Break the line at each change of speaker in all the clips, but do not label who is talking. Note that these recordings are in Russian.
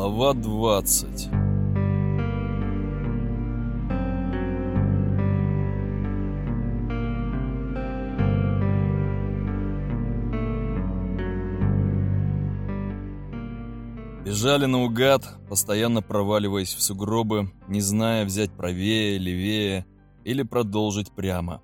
Глава 20 Бежали наугад, постоянно проваливаясь в сугробы, не зная, взять правее, левее или продолжить прямо.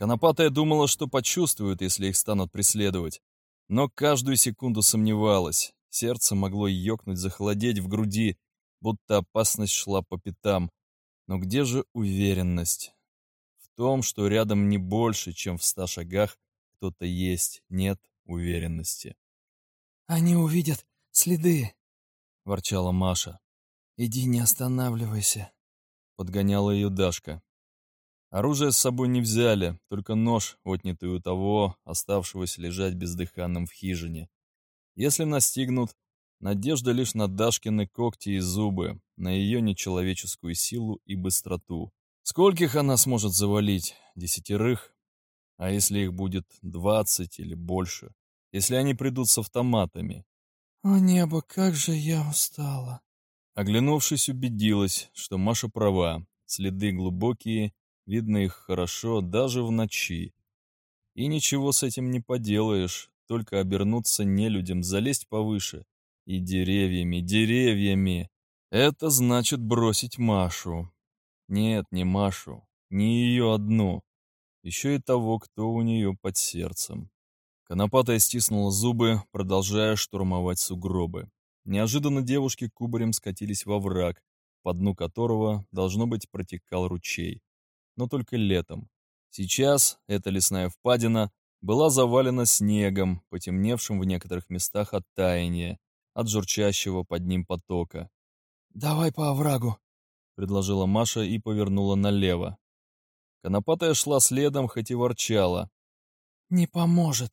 Конопатая думала, что почувствуют, если их станут преследовать, но каждую секунду сомневалась. Сердце могло ёкнуть, захолодеть в груди, будто опасность шла по пятам. Но где же уверенность? В том, что рядом не больше, чем в ста шагах, кто-то есть, нет уверенности.
«Они увидят следы», —
ворчала Маша.
«Иди, не останавливайся», —
подгоняла ее Дашка. Оружие с собой не взяли, только нож, отнятый у того, оставшегося лежать бездыханным в хижине. Если настигнут, надежда лишь на Дашкины когти и зубы, на ее нечеловеческую силу и быстроту. Скольких она сможет завалить? Десятерых? А если их будет двадцать или больше? Если они придут с автоматами?
«О небо, как же я устала!»
Оглянувшись, убедилась, что Маша права. Следы глубокие, Видно их хорошо даже в ночи. И ничего с этим не поделаешь, только обернуться нелюдям, залезть повыше. И деревьями, деревьями. Это значит бросить Машу. Нет, не Машу, не ее одну. Еще и того, кто у нее под сердцем. Конопатая стиснула зубы, продолжая штурмовать сугробы. Неожиданно девушки кубарем скатились во враг, по дну которого, должно быть, протекал ручей но только летом. Сейчас эта лесная впадина была завалена снегом, потемневшим в некоторых местах от таяния, от журчащего под ним потока.
«Давай по оврагу», —
предложила Маша и повернула налево. Конопатая шла следом, хоть и ворчала.
«Не поможет.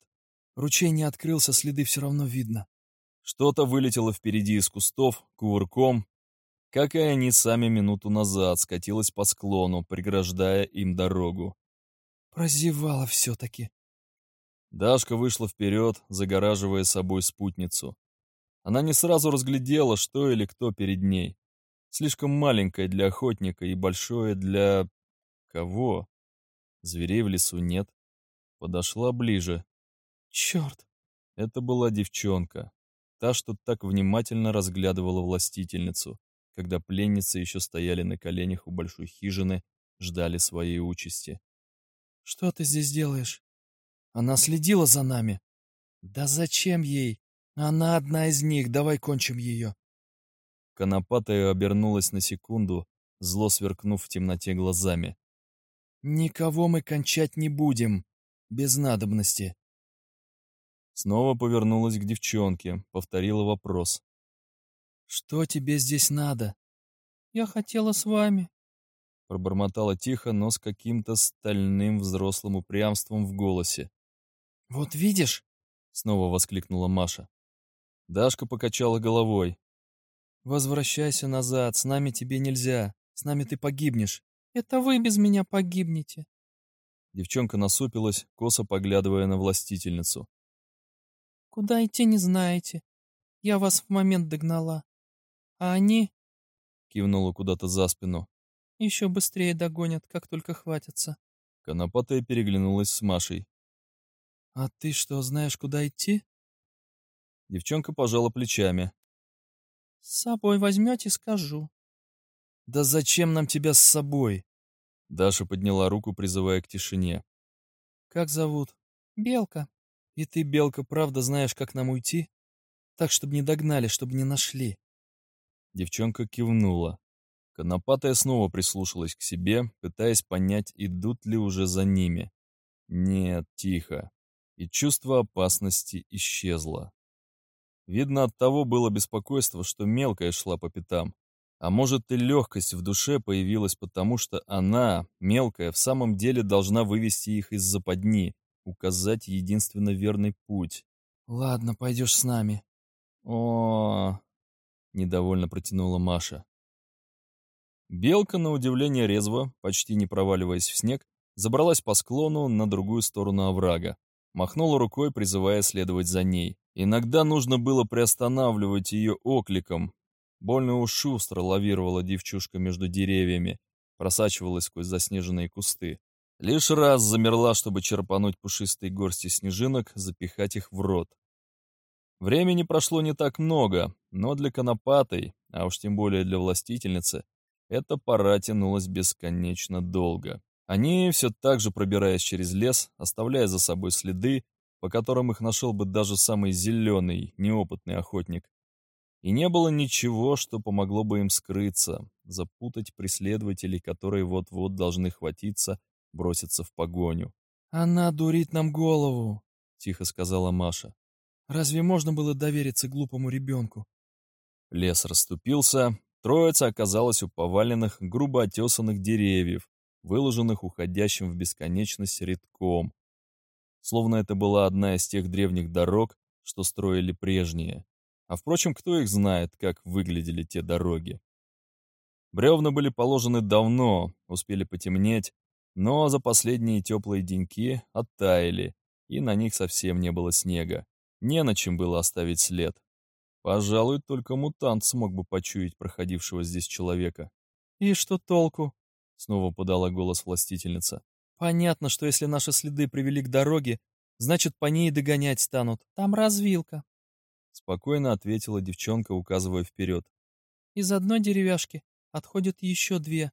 Ручей не открылся, следы все равно видно».
Что-то вылетело впереди из кустов, кувырком, как и они сами минуту назад, скатилась по склону, преграждая им дорогу.
Прозевала все-таки.
Дашка вышла вперед, загораживая собой спутницу. Она не сразу разглядела, что или кто перед ней. Слишком маленькое для охотника и большое для... кого? Зверей в лесу нет. Подошла ближе.
Черт!
Это была девчонка. Та, что так внимательно разглядывала властительницу когда пленницы еще стояли на коленях у большой хижины, ждали своей участи.
«Что ты здесь делаешь? Она следила за нами?» «Да зачем ей? Она одна из них, давай кончим ее».
Конопатая обернулась на секунду, зло сверкнув в темноте глазами.
«Никого мы кончать не будем, без надобности».
Снова повернулась к девчонке, повторила вопрос.
«Что тебе здесь надо?» «Я хотела с вами», —
пробормотала тихо, но с каким-то стальным взрослым упрямством в голосе.
«Вот видишь?»
— снова воскликнула Маша. Дашка покачала головой.
«Возвращайся назад, с нами тебе нельзя, с нами ты погибнешь».
«Это вы без меня погибнете».
Девчонка насупилась, косо поглядывая на властительницу.
«Куда идти не знаете. Я вас в момент догнала. А они...»
— кивнула куда-то за спину.
«Еще быстрее догонят, как только хватятся».
Конопатая переглянулась с Машей.
«А ты что, знаешь, куда идти?»
Девчонка пожала плечами.
«С собой возьмете, скажу».
«Да зачем нам тебя с собой?»
Даша подняла руку, призывая к тишине.
«Как зовут?»
«Белка».
«И ты, Белка, правда знаешь, как нам уйти? Так, чтобы не догнали, чтобы не нашли».
Девчонка кивнула. Конопатая снова прислушалась к себе, пытаясь понять, идут ли уже за ними. Нет, тихо. И чувство опасности исчезло. Видно, от того было беспокойство, что мелкая шла по пятам. А может и легкость в душе появилась потому, что она, мелкая, в самом деле должна вывести их из западни, указать единственно верный путь.
«Ладно, пойдешь с нами».
О, недовольно протянула Маша. Белка, на удивление резво, почти не проваливаясь в снег, забралась по склону на другую сторону оврага. Махнула рукой, призывая следовать за ней. Иногда нужно было приостанавливать ее окликом. Больно уж шустро лавировала девчушка между деревьями, просачивалась сквозь заснеженные кусты. Лишь раз замерла, чтобы черпануть пушистые горсти снежинок, запихать их в рот. Времени прошло не так много, но для конопатой, а уж тем более для властительницы, эта пора тянулась бесконечно долго. Они, все так же пробираясь через лес, оставляя за собой следы, по которым их нашел бы даже самый зеленый, неопытный охотник. И не было ничего, что помогло бы им скрыться, запутать преследователей, которые вот-вот должны хватиться, броситься в погоню.
«Она дурит нам голову», — тихо сказала Маша. «Разве можно было довериться глупому ребенку?»
Лес расступился, троица оказалась у поваленных, грубо отесанных деревьев, выложенных уходящим в бесконечность редком. Словно это была одна из тех древних дорог, что строили прежние. А впрочем, кто их знает, как выглядели те дороги. Бревна были положены давно, успели потемнеть, но за последние теплые деньки оттаяли, и на них совсем не было снега. Не на чем было оставить след. Пожалуй, только мутант смог бы почуять проходившего здесь человека.
«И что толку?»
— снова подала голос властительница.
«Понятно, что если наши следы привели к дороге, значит, по ней догонять станут. Там развилка.
Спокойно ответила девчонка, указывая вперед.
Из одной деревяшки отходят еще две.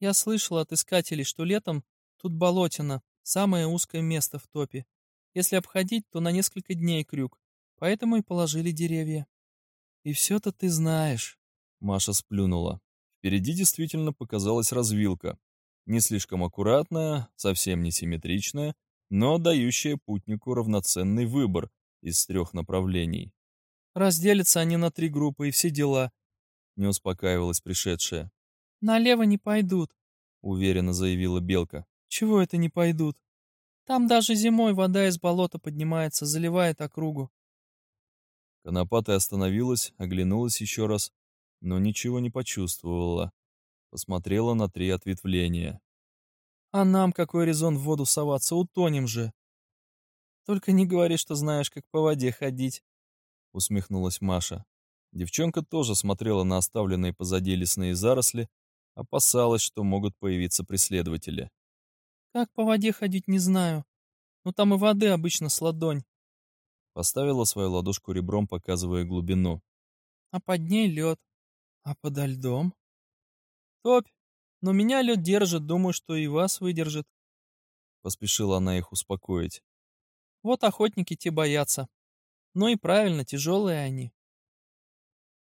Я слышала от искателей, что летом тут болотина, самое узкое место в топе. Если обходить, то на несколько дней крюк. Поэтому и положили деревья.
И все-то ты знаешь.
Маша сплюнула. Впереди действительно показалась развилка. Не слишком аккуратная, совсем не симметричная, но дающая путнику равноценный выбор, из трех направлений.
Разделятся они на три группы и все дела.
Не успокаивалась пришедшая.
Налево не пойдут,
уверенно заявила Белка.
Чего это не пойдут?
Там даже зимой вода из болота поднимается, заливает округу.
Конопатая остановилась, оглянулась еще раз, но ничего не почувствовала. Посмотрела на три ответвления.
А нам какой резон в воду соваться, утонем же. Только не говори, что знаешь, как по воде ходить», — усмехнулась Маша. Девчонка тоже смотрела на оставленные позади лесные заросли, опасалась, что могут появиться преследователи.
«Как по воде ходить, не знаю. Но там и воды обычно с ладонь».
Поставила свою ладошку ребром, показывая глубину.
«А под ней лед.
А подо льдом?»
«Топь. Но меня лед держит, думаю, что и вас выдержит».
Поспешила она их успокоить.
Вот охотники те боятся. Ну и правильно, тяжелые они.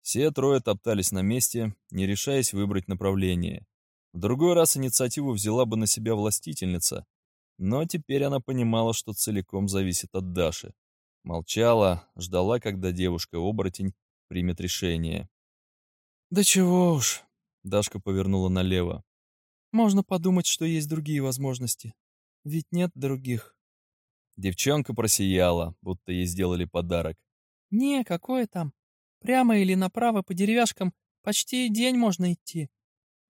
Все трое топтались на месте, не решаясь выбрать направление. В другой раз инициативу взяла бы на себя властительница, но теперь она понимала, что целиком зависит от Даши. Молчала, ждала, когда девушка-оборотень примет решение.
«Да чего уж», —
Дашка повернула налево.
«Можно подумать, что есть другие возможности. Ведь нет других».
Девчонка просияла, будто ей сделали подарок.
«Не, какое там. Прямо или направо по деревяшкам почти день можно идти.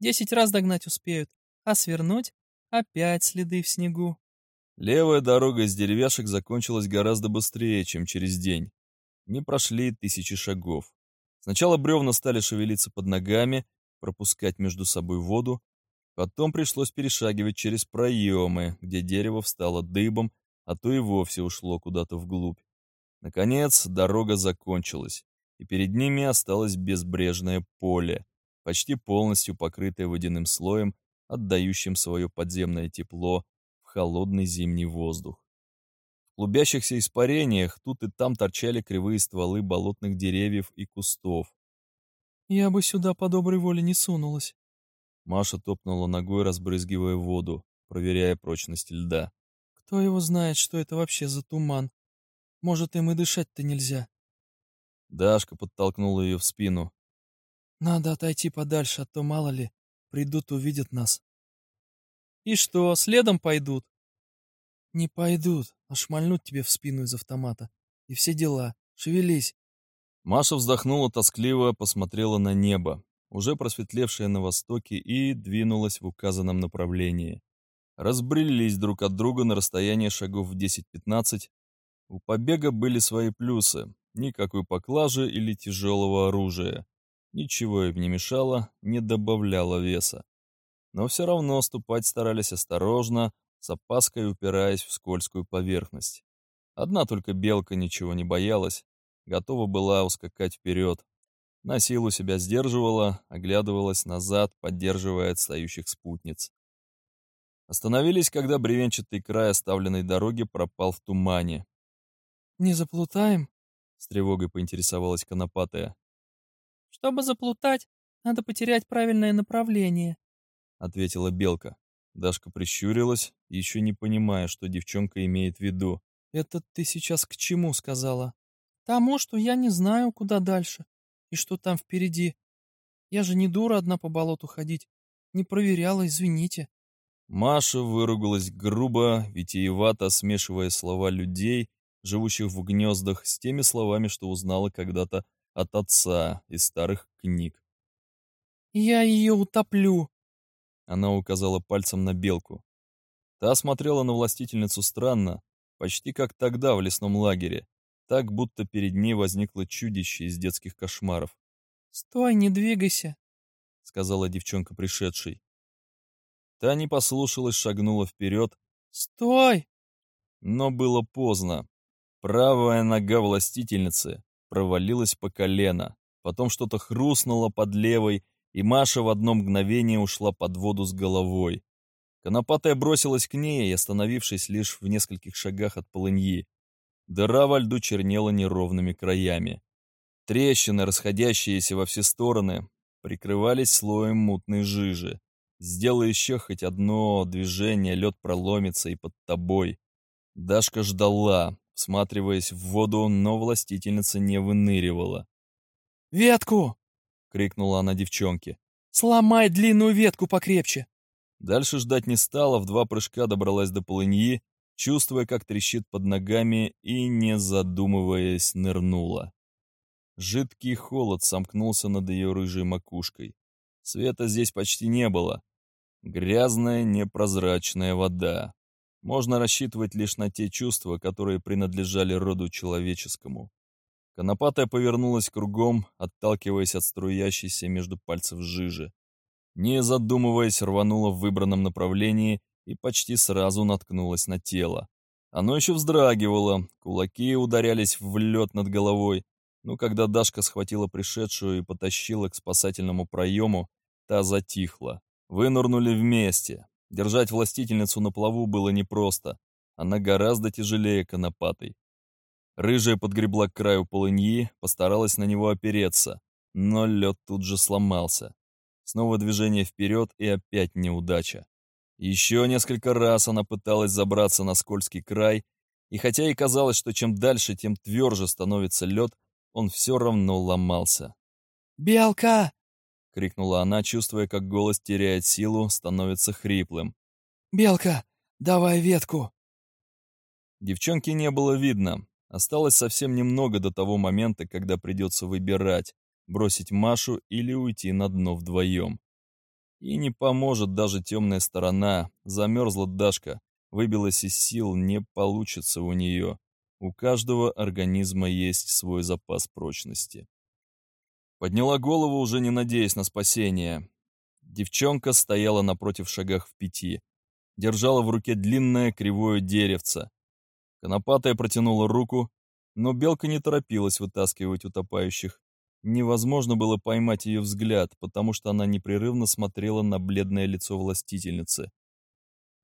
Десять раз догнать успеют, а свернуть — опять следы в снегу».
Левая дорога из деревяшек закончилась гораздо быстрее, чем через день. Не прошли тысячи шагов. Сначала бревна стали шевелиться под ногами, пропускать между собой воду, потом пришлось перешагивать через проемы, где дерево встало дыбом, а то и вовсе ушло куда-то вглубь. Наконец, дорога закончилась, и перед ними осталось безбрежное поле, почти полностью покрытое водяным слоем, отдающим свое подземное тепло в холодный зимний воздух. Клубящихся испарениях тут и там торчали кривые стволы болотных деревьев и кустов.
«Я бы сюда по доброй воле не сунулась».
Маша топнула ногой, разбрызгивая воду, проверяя прочность льда.
Кто его знает, что это вообще за туман? Может, им и дышать-то нельзя.
Дашка подтолкнула ее в спину.
Надо отойти подальше, а то мало ли, придут, увидят нас.
И что, следом пойдут?
Не пойдут, а шмальнут тебе в спину из автомата. И все дела. Шевелись.
Маша вздохнула тоскливо, посмотрела на небо, уже просветлевшее на востоке, и двинулась в указанном направлении разбрелись друг от друга на расстояние шагов в 10-15. У побега были свои плюсы. Никакой поклажи или тяжелого оружия. Ничего им не мешало, не добавляло веса. Но все равно ступать старались осторожно, с опаской упираясь в скользкую поверхность. Одна только белка ничего не боялась, готова была ускакать вперед. На силу себя сдерживала, оглядывалась назад, поддерживая отстающих спутниц. Остановились, когда бревенчатый край оставленной дороги пропал в тумане.
«Не заплутаем?»
— с тревогой поинтересовалась Конопатая.
«Чтобы заплутать, надо потерять правильное направление», —
ответила Белка. Дашка прищурилась, еще не понимая, что девчонка имеет в виду.
«Это ты сейчас к чему сказала?» «Тому, что я не знаю, куда дальше и что там впереди. Я же не дура одна по болоту ходить. Не проверяла, извините».
Маша выругалась грубо, витиевато смешивая слова людей, живущих в гнездах, с теми словами, что узнала когда-то от отца из старых книг.
«Я ее утоплю!»
Она указала пальцем на белку. Та смотрела на властительницу странно, почти как тогда в лесном лагере, так будто перед ней возникло чудище из детских кошмаров.
«Стой, не двигайся!»
— сказала девчонка пришедшей. Та не послушалась, шагнула вперед.
«Стой!»
Но было поздно. Правая нога властительницы провалилась по колено. Потом что-то хрустнуло под левой, и Маша в одно мгновение ушла под воду с головой. Конопатая бросилась к ней, остановившись лишь в нескольких шагах от полыньи. Дыра во льду чернела неровными краями. Трещины, расходящиеся во все стороны, прикрывались слоем мутной жижи. Сделай еще хоть одно движение, лед проломится и под тобой. Дашка ждала, всматриваясь в воду, но властительница не выныривала.
«Ветку!» — крикнула она девчонке. «Сломай длинную ветку покрепче!»
Дальше ждать не стала, в два прыжка добралась до полыньи, чувствуя, как трещит под ногами, и, не задумываясь, нырнула. Жидкий холод сомкнулся над ее рыжей макушкой. Света здесь почти не было, Грязная, непрозрачная вода. Можно рассчитывать лишь на те чувства, которые принадлежали роду человеческому. Конопатая повернулась кругом, отталкиваясь от струящейся между пальцев жижи. Не задумываясь, рванула в выбранном направлении и почти сразу наткнулась на тело. Оно еще вздрагивало, кулаки ударялись в лед над головой, но когда Дашка схватила пришедшую и потащила к спасательному проему, та затихла. Вынырнули вместе. Держать властительницу на плаву было непросто. Она гораздо тяжелее конопатой. Рыжая подгребла к краю полыньи, постаралась на него опереться, но лед тут же сломался. Снова движение вперед и опять неудача. Еще несколько раз она пыталась забраться на скользкий край, и хотя ей казалось, что чем дальше, тем тверже становится лед, он все равно ломался.
«Белка!»
— крикнула она, чувствуя, как голос теряет силу, становится хриплым.
«Белка, давай ветку!»
Девчонки не было видно. Осталось совсем немного до того момента, когда придется выбирать, бросить Машу или уйти на дно вдвоем. И не поможет даже темная сторона. Замерзла Дашка, выбилась из сил, не получится у нее. У каждого организма есть свой запас прочности. Подняла голову, уже не надеясь на спасение. Девчонка стояла напротив шагах в пяти. Держала в руке длинное кривое деревце. Конопатая протянула руку, но белка не торопилась вытаскивать утопающих. Невозможно было поймать ее взгляд, потому что она непрерывно смотрела на бледное лицо властительницы.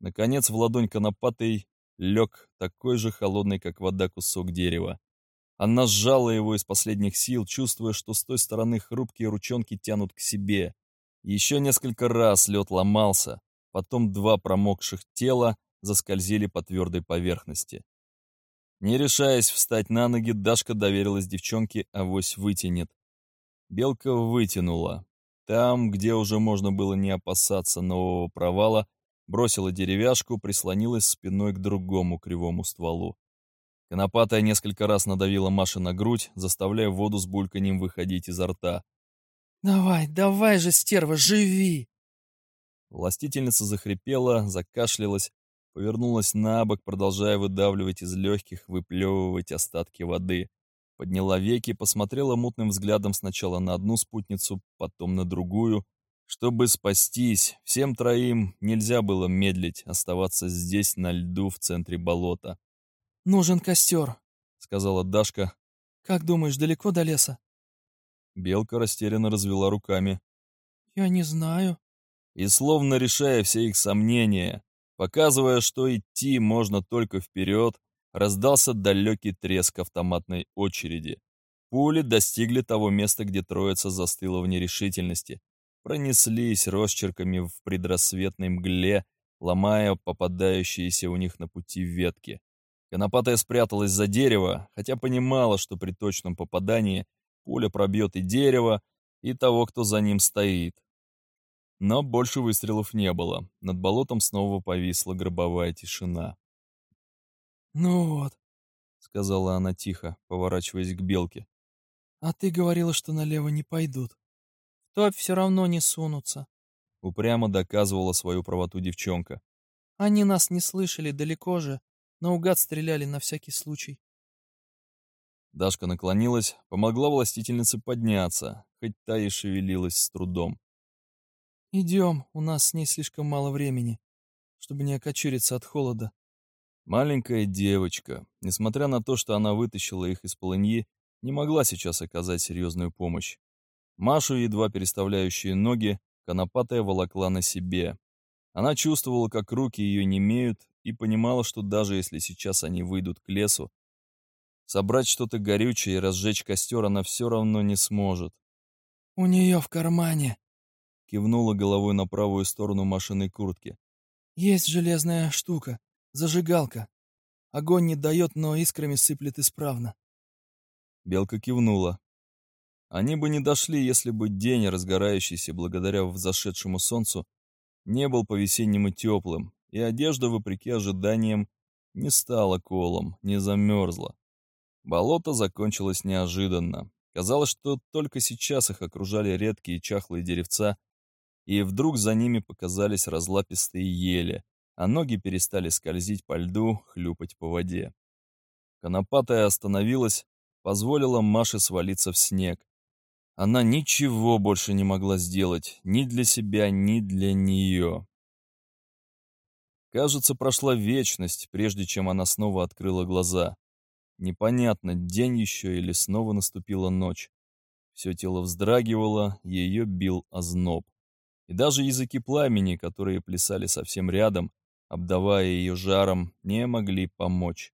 Наконец в ладонь конопатой лег такой же холодный, как вода, кусок дерева. Она сжала его из последних сил, чувствуя, что с той стороны хрупкие ручонки тянут к себе. Еще несколько раз лед ломался, потом два промокших тела заскользили по твердой поверхности. Не решаясь встать на ноги, Дашка доверилась девчонке, авось вытянет. Белка вытянула. Там, где уже можно было не опасаться нового провала, бросила деревяшку, прислонилась спиной к другому кривому стволу. Конопатая несколько раз надавила Маше на грудь, заставляя воду с бульканьем выходить изо рта.
«Давай, давай же, стерва, живи!»
Властительница захрипела, закашлялась, повернулась на бок, продолжая выдавливать из легких, выплевывать остатки воды. подняла веки, посмотрела мутным взглядом сначала на одну спутницу, потом на другую. Чтобы спастись, всем троим нельзя было медлить, оставаться здесь на льду в центре болота.
«Нужен костер», —
сказала Дашка.
«Как думаешь, далеко до леса?»
Белка растерянно развела руками.
«Я не знаю».
И словно решая все их сомнения, показывая, что идти можно только вперед, раздался далекий треск автоматной очереди. Пули достигли того места, где троица застыла в нерешительности, пронеслись росчерками в предрассветной мгле, ломая попадающиеся у них на пути ветки. Конопатая спряталась за дерево, хотя понимала, что при точном попадании пуля пробьет и дерево, и того, кто за ним стоит. Но больше выстрелов не было. Над болотом снова повисла гробовая тишина.
«Ну вот», — сказала она тихо, поворачиваясь к белке. «А ты говорила, что налево не пойдут». «В топь все равно не сунутся», —
упрямо доказывала свою правоту девчонка.
«Они нас не слышали, далеко же. Наугад стреляли на всякий случай».
Дашка наклонилась, помогла властительнице подняться, хоть та и шевелилась с трудом.
«Идем, у нас с ней слишком мало времени, чтобы не окочуриться от холода».
Маленькая девочка, несмотря на то, что она вытащила их из полыньи, не могла сейчас оказать серьезную помощь. Машу, едва переставляющие ноги, конопатая волокла на себе. Она чувствовала, как руки ее немеют, и понимала, что даже если сейчас они выйдут к лесу, собрать что-то горючее и разжечь костер она все равно не сможет.
«У нее в кармане», —
кивнула головой на правую сторону машины куртки.
«Есть железная штука, зажигалка. Огонь не дает, но искрами сыплет исправно».
Белка кивнула. Они бы не дошли, если бы день, разгорающийся благодаря взошедшему солнцу, не был по-весеннему теплым, и одежда, вопреки ожиданиям, не стала колом, не замерзла. Болото закончилось неожиданно. Казалось, что только сейчас их окружали редкие чахлые деревца, и вдруг за ними показались разлапистые ели, а ноги перестали скользить по льду, хлюпать по воде. Конопатая остановилась, позволила Маше свалиться в снег, она ничего больше не могла сделать ни для себя, ни для нее. Кажется, прошла вечность, прежде чем она снова открыла глаза. Непонятно, день еще или снова наступила ночь. Все тело вздрагивало, ее бил озноб. И даже языки пламени, которые плясали совсем рядом, обдавая ее жаром, не могли помочь.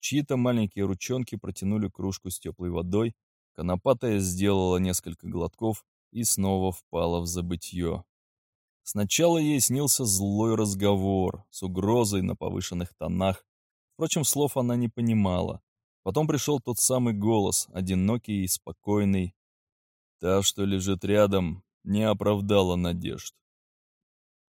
Чьи-то маленькие ручонки протянули кружку с теплой водой, Конопатая сделала несколько глотков и снова впала в забытье. Сначала ей снился злой разговор с угрозой на повышенных тонах. Впрочем, слов она не понимала. Потом пришел тот самый голос, одинокий и спокойный. Та, что лежит рядом, не оправдала надежд.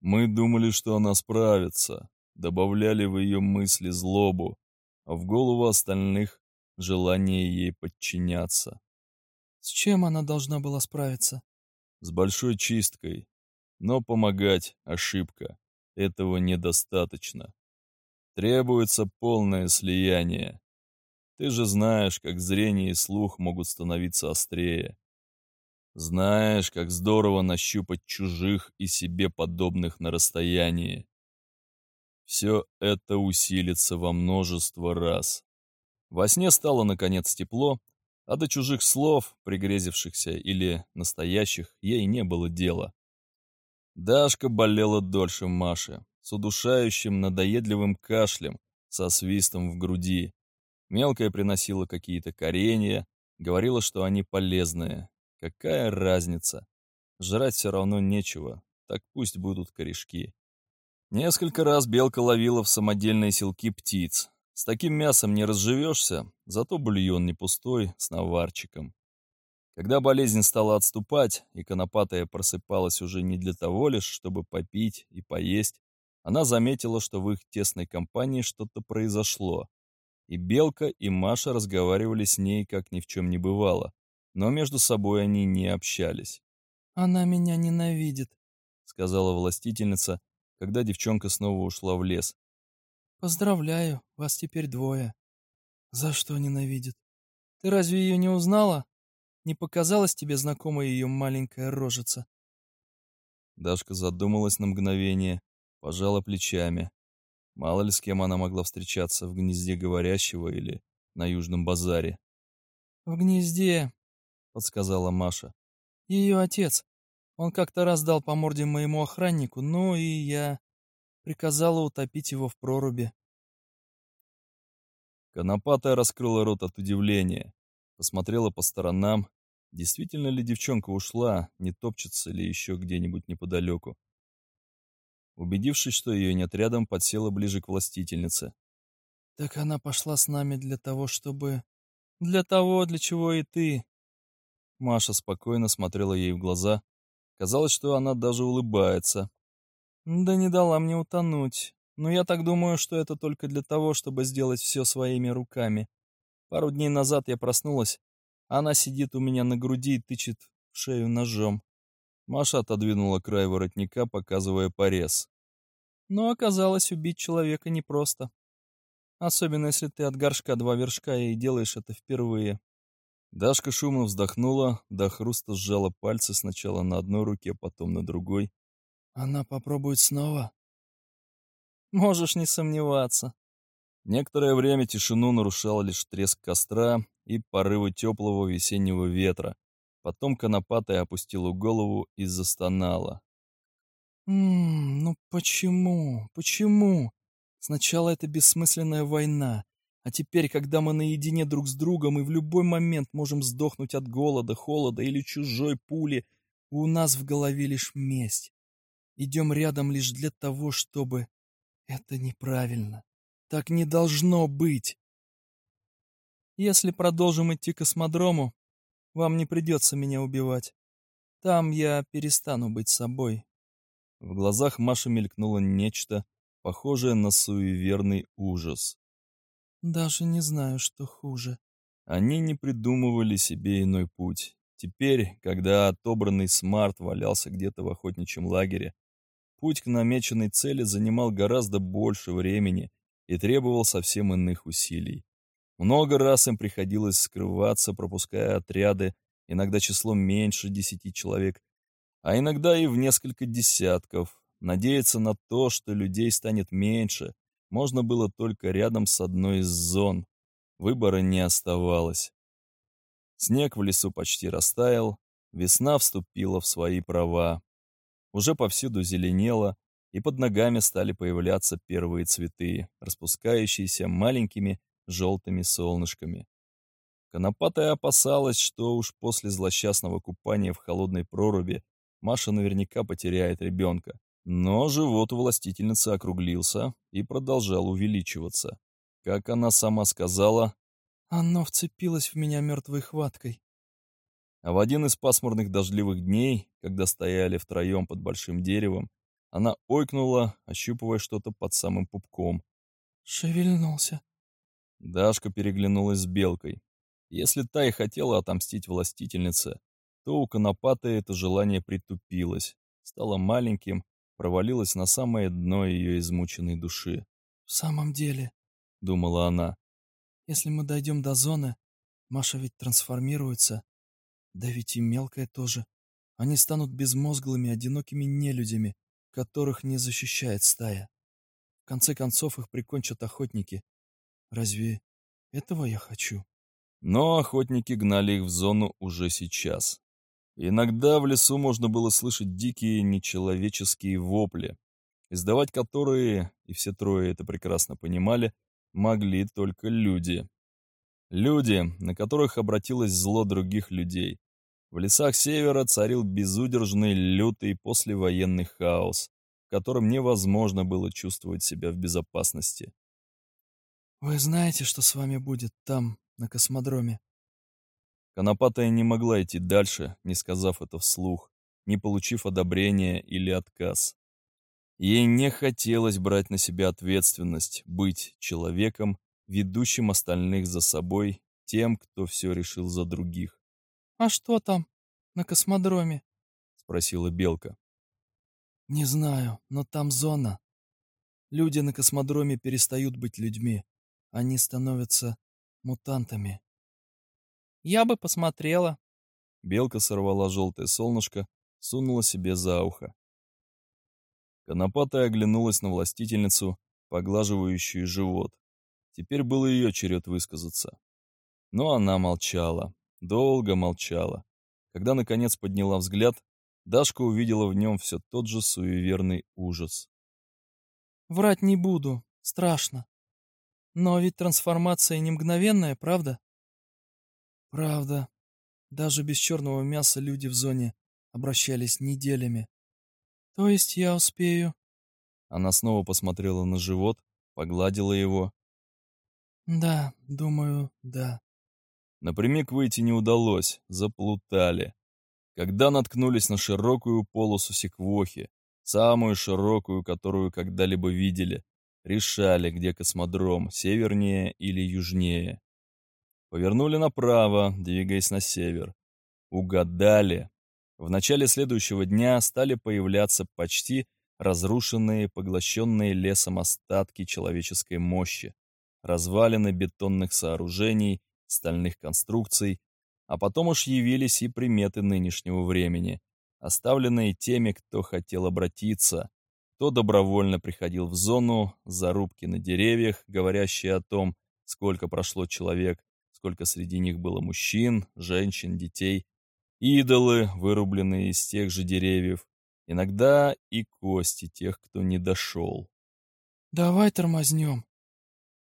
Мы думали, что она справится, добавляли в ее мысли злобу, а в голову остальных — желание ей подчиняться.
С чем она должна была справиться?
С большой чисткой. Но помогать — ошибка. Этого недостаточно. Требуется полное слияние. Ты же знаешь, как зрение и слух могут становиться острее. Знаешь, как здорово нащупать чужих и себе подобных на расстоянии. Все это усилится во множество раз. Во сне стало, наконец, тепло, а до чужих слов, пригрезившихся или настоящих, ей не было дела. Дашка болела дольше Маши, с удушающим, надоедливым кашлем, со свистом в груди. Мелкая приносила какие-то коренья, говорила, что они полезные. Какая разница? Жрать все равно нечего, так пусть будут корешки. Несколько раз белка ловила в самодельные селки птиц, с таким мясом не разживешься, зато бульон не пустой, с наварчиком. Когда болезнь стала отступать, и конопатая просыпалась уже не для того лишь, чтобы попить и поесть, она заметила, что в их тесной компании что-то произошло. И Белка, и Маша разговаривали с ней, как ни в чем не бывало, но между собой они не общались.
«Она меня ненавидит», —
сказала властительница, когда девчонка снова ушла в лес.
Поздравляю, вас теперь двое. За что ненавидит? Ты разве ее не узнала? Не показалась тебе знакомая ее маленькая рожица?»
Дашка задумалась на мгновение, пожала плечами. Мало ли с кем она могла встречаться в гнезде говорящего или на Южном базаре.
«В гнезде», — подсказала Маша. «Ее отец. Он как-то раз дал по морде моему охраннику, ну и я приказала утопить его в проруби».
Конопатая раскрыла рот от удивления, посмотрела по сторонам. Действительно ли девчонка ушла, не топчется ли еще где-нибудь неподалеку? Убедившись, что ее нет рядом, подсела ближе к властительнице.
«Так она пошла с нами для того, чтобы...» «Для того, для чего и ты».
Маша спокойно смотрела ей в глаза. Казалось, что она даже улыбается.
«Да не дала мне утонуть. Но я так думаю, что это только для того, чтобы сделать все своими руками. Пару дней назад я проснулась. Она сидит у меня на груди и тычет в шею ножом.
Маша отодвинула край воротника, показывая порез.
Но оказалось, убить человека непросто. Особенно, если ты от горшка два вершка и делаешь это впервые.
Дашка шумно вздохнула, до хруста сжала пальцы сначала на одной руке, потом на другой.
«Она попробует снова?» «Можешь не сомневаться».
Некоторое время тишину нарушал лишь треск костра и порывы теплого весеннего ветра, Потом конопатая опустила голову и застонала.
«Ммм, ну почему? Почему? Сначала это бессмысленная война, а теперь, когда мы наедине друг с другом и в любой момент можем сдохнуть от голода, холода или чужой пули, у нас в голове лишь месть. Идем рядом лишь для того, чтобы... Это неправильно. Так не должно быть. Если продолжим идти к космодрому, вам не придется меня убивать. Там я перестану быть собой».
В глазах Маши мелькнуло нечто, похожее на суеверный ужас.
«Даже не знаю, что хуже».
Они не придумывали себе иной путь. Теперь, когда отобранный смарт валялся где-то в охотничьем лагере, путь к намеченной цели занимал гораздо больше времени и требовал совсем иных усилий. Много раз им приходилось скрываться, пропуская отряды, иногда числом меньше десяти человек, а иногда и в несколько десятков. Надеяться на то, что людей станет меньше, можно было только рядом с одной из зон. Выбора не оставалось. Снег в лесу почти растаял, весна вступила в свои права. Уже повсюду зеленело, и под ногами стали появляться первые цветы, распускающиеся маленькими желтыми солнышками. Конопатая опасалась, что уж после злосчастного купания в холодной проруби Маша наверняка потеряет ребенка. Но живот властительницы округлился и продолжал увеличиваться. Как она сама сказала,
«Оно вцепилось в меня мертвой хваткой».
А в один из пасмурных дождливых дней, когда стояли втроем под большим деревом, она ойкнула, ощупывая что-то под самым пупком.
«Шевельнулся»,
Дашка переглянулась с Белкой. Если та и хотела отомстить властительнице, то у Конопатой это желание притупилось, стало маленьким, провалилось на самое дно ее измученной души.
«В самом деле», —
думала она, —
«если мы дойдем до зоны, Маша ведь трансформируется, да ведь и мелкая тоже. Они станут безмозглыми, одинокими нелюдями, которых не защищает стая. В конце концов их прикончат охотники, Разве этого я хочу?
Но охотники гнали их в зону уже сейчас. Иногда в лесу можно было слышать дикие нечеловеческие вопли, издавать которые, и все трое это прекрасно понимали, могли только люди. Люди, на которых обратилось зло других людей. В лесах севера царил безудержный, лютый послевоенный хаос, в котором невозможно было чувствовать себя в безопасности.
«Вы знаете, что с вами будет там, на космодроме?»
Конопатая не могла идти дальше, не сказав это вслух, не получив одобрения или отказ. Ей не хотелось брать на себя ответственность, быть человеком, ведущим остальных за собой, тем, кто все решил за других.
«А что там, на космодроме?»
— спросила Белка.
«Не знаю, но там зона. Люди на космодроме перестают быть людьми. Они становятся мутантами. Я бы посмотрела.
Белка сорвала желтое солнышко, сунула себе за ухо. Конопатая оглянулась на властительницу, поглаживающую живот. Теперь был ее черед высказаться. Но она молчала, долго молчала. Когда, наконец, подняла взгляд, Дашка увидела в нем все тот же суеверный ужас.
«Врать не буду, страшно. Но ведь трансформация не мгновенная, правда?» «Правда. Даже без черного мяса люди в зоне обращались неделями. То есть я успею?»
Она снова посмотрела на живот, погладила его.
«Да, думаю, да».
Напрямик выйти не удалось, заплутали. Когда наткнулись на широкую полосу секвохи, самую широкую, которую когда-либо видели, решали, где космодром, севернее или южнее. Повернули направо, двигаясь на север. Угадали. В начале следующего дня стали появляться почти разрушенные, поглощенные лесом остатки человеческой мощи, развалины бетонных сооружений, стальных конструкций, а потом уж явились и приметы нынешнего времени, оставленные теми, кто хотел обратиться, кто добровольно приходил в зону, зарубки на деревьях, говорящие о том, сколько прошло человек, сколько среди них было мужчин, женщин, детей, идолы, вырубленные из тех же деревьев, иногда и кости тех, кто не дошел.
«Давай тормознем».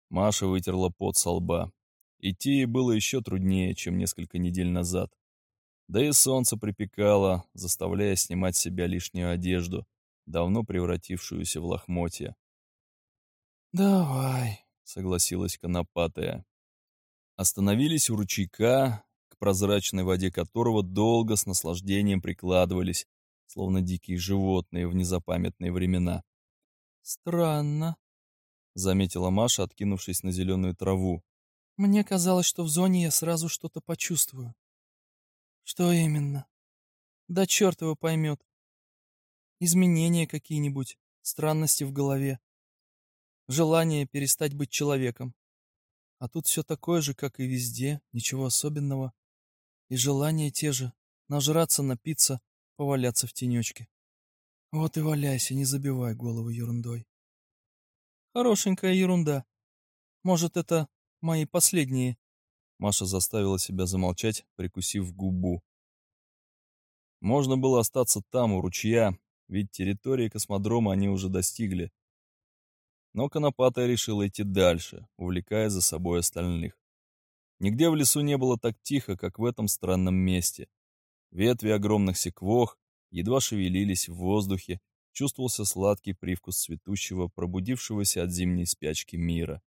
Маша вытерла пот со лба. Идти было еще труднее, чем несколько недель назад. Да и солнце припекало, заставляя снимать с себя лишнюю одежду, давно превратившуюся в лохмотья.
«Давай», —
согласилась Конопатая. Остановились у ручейка, к прозрачной воде которого долго с наслаждением прикладывались, словно дикие животные в незапамятные времена.
«Странно», — заметила Маша, откинувшись на зеленую траву. «Мне казалось, что в зоне я сразу что-то почувствую». «Что именно?» «Да черт его поймет. Изменения какие-нибудь, странности в голове. Желание перестать быть человеком. А тут все такое же, как и везде, ничего особенного. И желания те же — нажраться, напиться, поваляться в тенечке. Вот и валяйся, не забивай голову ерундой. Хорошенькая ерунда. Может, это мои последние.
Маша заставила себя замолчать, прикусив губу. Можно было остаться там, у ручья, ведь территории космодрома они уже достигли, но Конопатая решила идти дальше, увлекая за собой остальных. Нигде в лесу не было так тихо, как в этом странном месте. Ветви огромных секвох едва шевелились в воздухе, чувствовался сладкий привкус цветущего, пробудившегося от зимней спячки мира.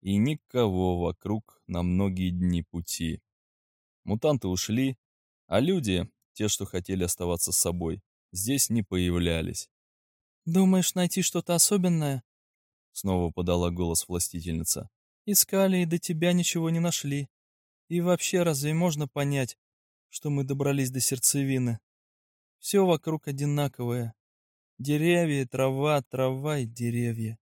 И никого вокруг на многие дни пути. Мутанты ушли, а люди, те, что хотели оставаться с собой, здесь не появлялись.
«Думаешь найти что-то особенное?»
Снова подала голос властительница.
Искали и до тебя ничего не нашли. И вообще, разве можно понять, что мы добрались до сердцевины? Все вокруг одинаковое. Деревья, трава, трава и деревья.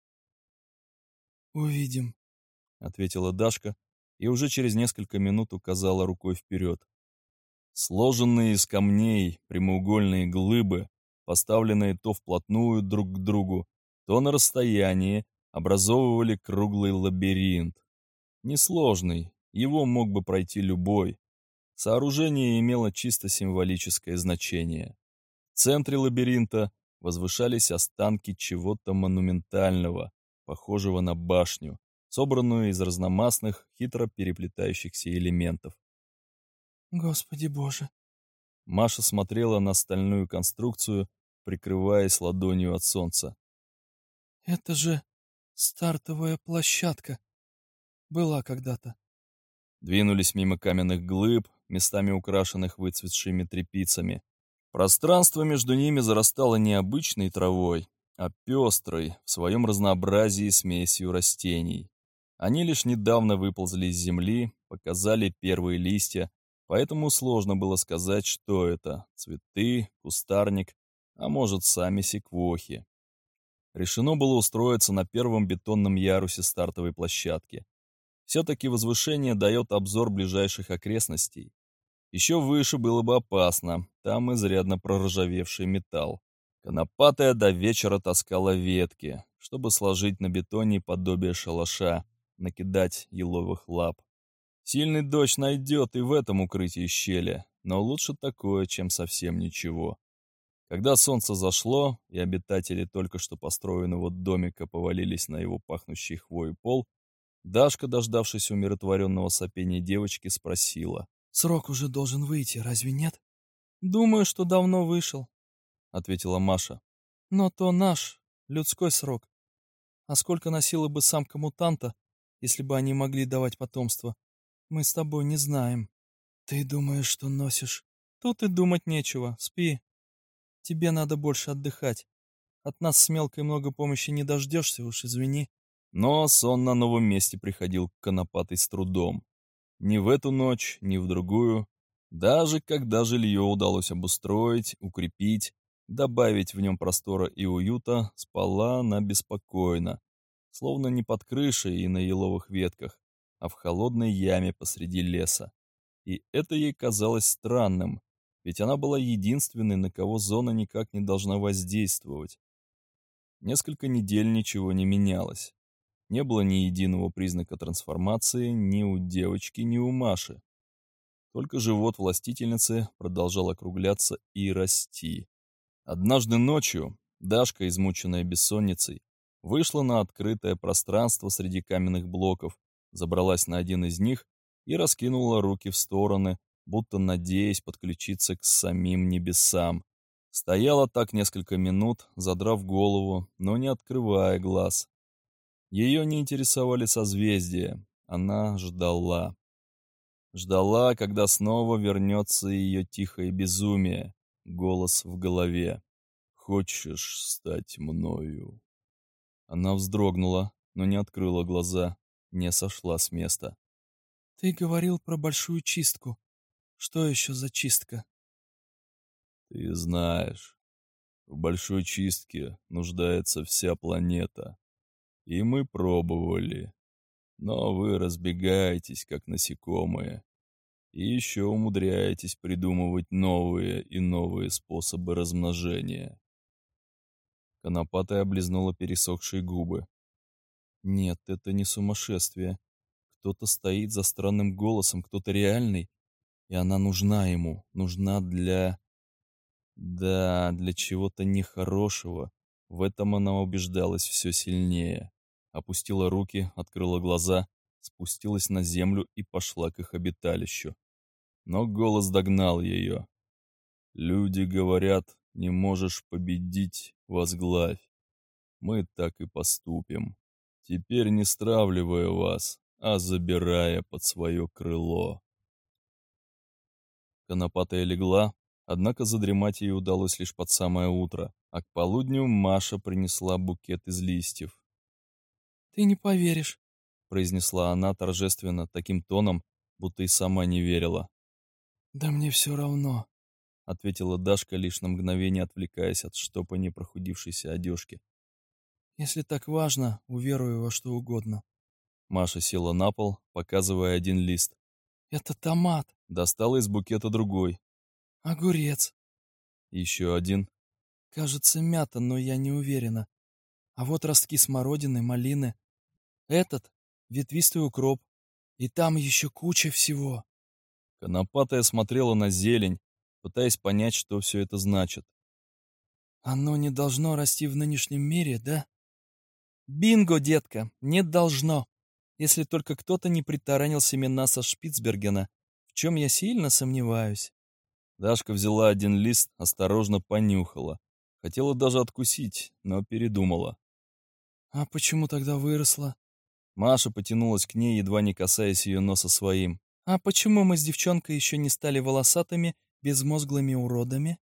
«Увидим», — ответила Дашка и уже через несколько минут указала рукой вперед.
Сложенные из камней прямоугольные глыбы, поставленные то вплотную друг к другу, то на расстоянии, образовывали круглый лабиринт. Несложный, его мог бы пройти любой. Сооружение имело чисто символическое значение. В центре лабиринта возвышались останки чего-то монументального, похожего на башню, собранную из разномастных, хитро переплетающихся элементов.
«Господи Боже!»
Маша смотрела на стальную конструкцию, прикрываясь ладонью от солнца.
«Это же Стартовая площадка. Была когда-то.
Двинулись мимо каменных глыб, местами украшенных выцветшими тряпицами. Пространство между ними зарастало не обычной травой, а пестрой, в своем разнообразии смесью растений. Они лишь недавно выползли из земли, показали первые листья, поэтому сложно было сказать, что это – цветы, кустарник, а может, сами секвохи решено было устроиться на первом бетонном ярусе стартовой площадки. Все-таки возвышение дает обзор ближайших окрестностей. Еще выше было бы опасно, там изрядно проржавевший металл. Конопатая до вечера таскала ветки, чтобы сложить на бетоне подобие шалаша, накидать еловых лап. Сильный дождь найдет и в этом укрытии щели, но лучше такое, чем совсем ничего. Когда солнце зашло, и обитатели только что построенного домика повалились на его пахнущий хвой пол, Дашка, дождавшись умиротворенного сопения девочки, спросила.
«Срок уже должен выйти, разве нет?»
«Думаю, что давно вышел», — ответила Маша. «Но то наш, людской срок. А сколько носила бы самка мутанта, если бы они могли давать потомство, мы с тобой не знаем».
«Ты думаешь, что носишь?»
«Тут и думать нечего, спи. Тебе надо больше отдыхать. От нас с мелкой много помощи не дождешься, уж извини».
Но сон на новом месте приходил к Конопатой с трудом. Ни в эту ночь, ни в другую. Даже когда жилье удалось обустроить, укрепить, добавить в нем простора и уюта, спала она беспокойно, словно не под крышей и на еловых ветках, а в холодной яме посреди леса. И это ей казалось странным, ведь она была единственной, на кого зона никак не должна воздействовать. Несколько недель ничего не менялось. Не было ни единого признака трансформации ни у девочки, ни у Маши. Только живот властительницы продолжал округляться и расти. Однажды ночью Дашка, измученная бессонницей, вышла на открытое пространство среди каменных блоков, забралась на один из них и раскинула руки в стороны, будто надеясь подключиться к самим небесам. Стояла так несколько минут, задрав голову, но не открывая глаз, ее не интересовали созвездия, она ждала. Ждала, когда снова вернется ее тихое безумие, голос в голове. «Хочешь стать мною?» Она вздрогнула, но не открыла глаза, не сошла с места.
«Ты говорил про большую чистку. Что еще за чистка?»
«Ты знаешь, в большой чистке нуждается вся планета. И мы пробовали. Но вы разбегаетесь, как насекомые. И еще умудряетесь придумывать новые и новые способы размножения. Конопатая облизнула пересохшие губы. Нет, это не сумасшествие. Кто-то стоит за странным голосом, кто-то реальный, и она нужна ему, нужна для... Да, для чего-то нехорошего. В этом она убеждалась все сильнее опустила руки, открыла глаза, спустилась на землю и пошла к их обиталищу. Но голос догнал ее. «Люди говорят, не можешь победить, возглавь. Мы так и поступим. Теперь не стравливая вас, а забирая под свое крыло». Конопатая легла, однако задремать ей удалось лишь под самое утро, а к полудню Маша принесла букет из листьев.
«Ты не поверишь», —
произнесла она торжественно, таким тоном, будто и сама не верила.
«Да мне все равно», —
ответила Дашка, лишь на мгновение отвлекаясь от штопания прохудившейся одежки.
«Если так важно, уверую во что угодно».
Маша села на пол, показывая один лист.
«Это томат».
Достала из букета другой.
«Огурец».
Еще один.
«Кажется, мята, но я не уверена. А вот ростки смородины, малины. Этот — ветвистый укроп. И там еще куча всего.
Конопатая смотрела на зелень, пытаясь понять, что все это значит.
Оно не должно расти в нынешнем мире, да?
Бинго, детка, не должно. Если только кто-то не притаранил семена со Шпицбергена, в чем я сильно сомневаюсь. Дашка взяла один лист, осторожно понюхала. Хотела даже откусить, но передумала.
«А почему тогда выросла?»
Маша потянулась к ней, едва не касаясь ее носа своим.
«А почему мы с девчонкой еще не стали волосатыми, безмозглыми уродами?»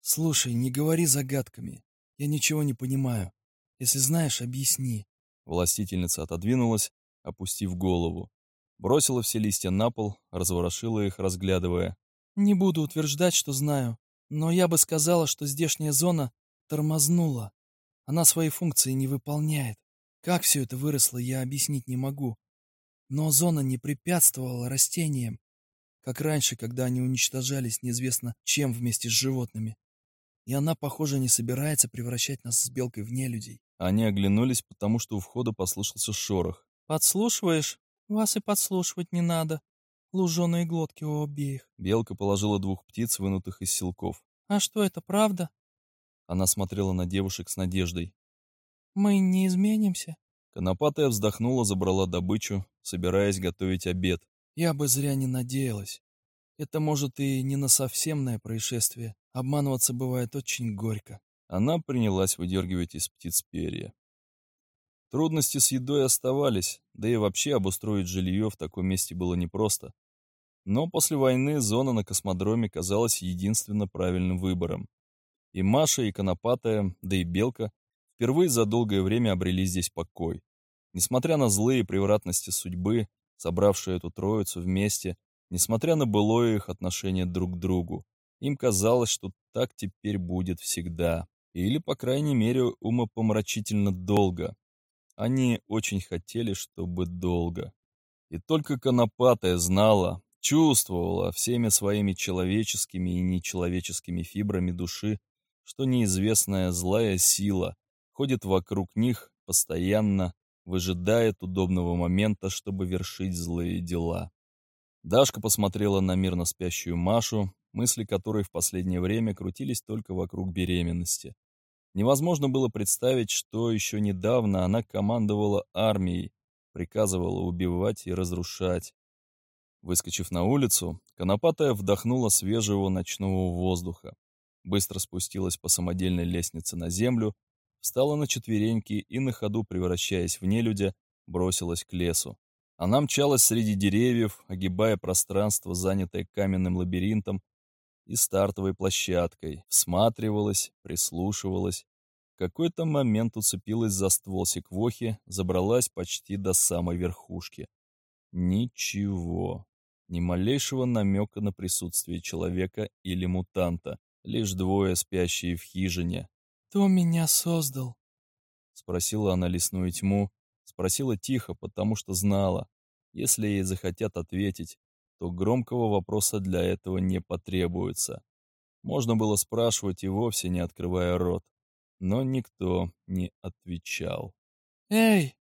«Слушай, не говори загадками. Я ничего не понимаю. Если знаешь, объясни».
Властительница отодвинулась, опустив голову. Бросила все листья на пол, разворошила их, разглядывая.
«Не буду утверждать, что знаю, но я бы сказала, что здешняя зона тормознула. Она свои функции не выполняет. Как все это выросло, я объяснить не могу.
Но зона не препятствовала растениям, как раньше, когда они уничтожались неизвестно чем вместе с животными. И она, похоже, не собирается превращать нас с Белкой в нелюдей.
Они оглянулись, потому что у входа послышался шорох.
«Подслушиваешь? Вас и подслушивать не надо. Луженые глотки у обеих».
Белка положила двух птиц, вынутых из силков.
«А что это, правда?»
Она смотрела на девушек с надеждой.
«Мы не изменимся?»
Конопатая вздохнула, забрала добычу, собираясь готовить обед.
«Я бы зря не надеялась. Это может и не на совсемное происшествие. Обманываться бывает очень горько».
Она принялась выдергивать из птиц перья. Трудности с едой оставались, да и вообще обустроить жилье в таком месте было непросто. Но после войны зона на космодроме казалась единственно правильным выбором. И Маша, и Конопатая, да и Белка впервые за долгое время обрели здесь покой. Несмотря на злые превратности судьбы, собравшие эту троицу вместе, несмотря на былое их отношение друг к другу, им казалось, что так теперь будет всегда. Или, по крайней мере, умопомрачительно долго. Они очень хотели, чтобы долго. И только Конопатая знала, чувствовала всеми своими человеческими и нечеловеческими фибрами души, что неизвестная злая сила, ходит вокруг них, постоянно выжидает удобного момента, чтобы вершить злые дела. Дашка посмотрела на мирно спящую Машу, мысли которой в последнее время крутились только вокруг беременности. Невозможно было представить, что еще недавно она командовала армией, приказывала убивать и разрушать. Выскочив на улицу, Конопатая вдохнула свежего ночного воздуха, быстро спустилась по самодельной лестнице на землю встала на четвереньки и на ходу, превращаясь в нелюдя, бросилась к лесу. Она мчалась среди деревьев, огибая пространство, занятое каменным лабиринтом и стартовой площадкой, всматривалась, прислушивалась. В какой-то момент уцепилась за ствол секвохи, забралась почти до самой верхушки. Ничего. Ни малейшего намека на присутствие человека или мутанта. Лишь двое спящие в хижине,
«Кто меня создал?»
Спросила она лесную тьму, спросила тихо, потому что знала, если ей захотят ответить, то громкого вопроса для этого не потребуется. Можно было спрашивать и вовсе не открывая рот, но никто не отвечал.
«Эй!»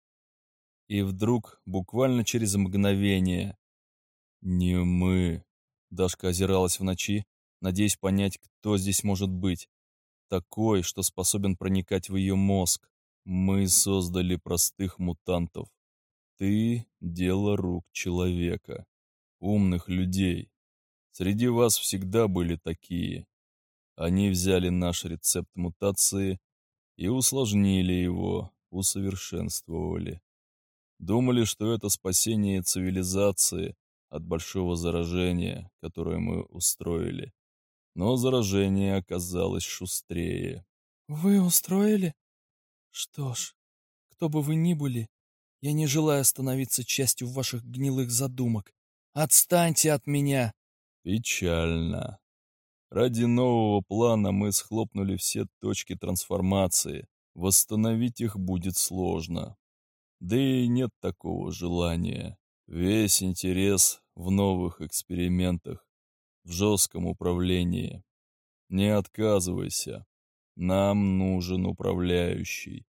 И вдруг, буквально через мгновение, «Не мы!» Дашка озиралась в ночи, надеясь понять, кто здесь может быть такой, что способен проникать в ее мозг. Мы создали простых мутантов. Ты — дело рук человека, умных людей. Среди вас всегда были такие. Они взяли наш рецепт мутации и усложнили его, усовершенствовали. Думали, что это спасение цивилизации от большого заражения, которое мы устроили но заражение оказалось шустрее.
«Вы устроили? Что ж, кто бы вы ни были, я не желаю становиться частью ваших гнилых задумок. Отстаньте от меня!»
Печально. Ради нового плана мы схлопнули все точки трансформации. Восстановить их будет сложно. Да и нет такого желания. Весь интерес в новых экспериментах в жестком управлении. Не отказывайся. Нам нужен управляющий.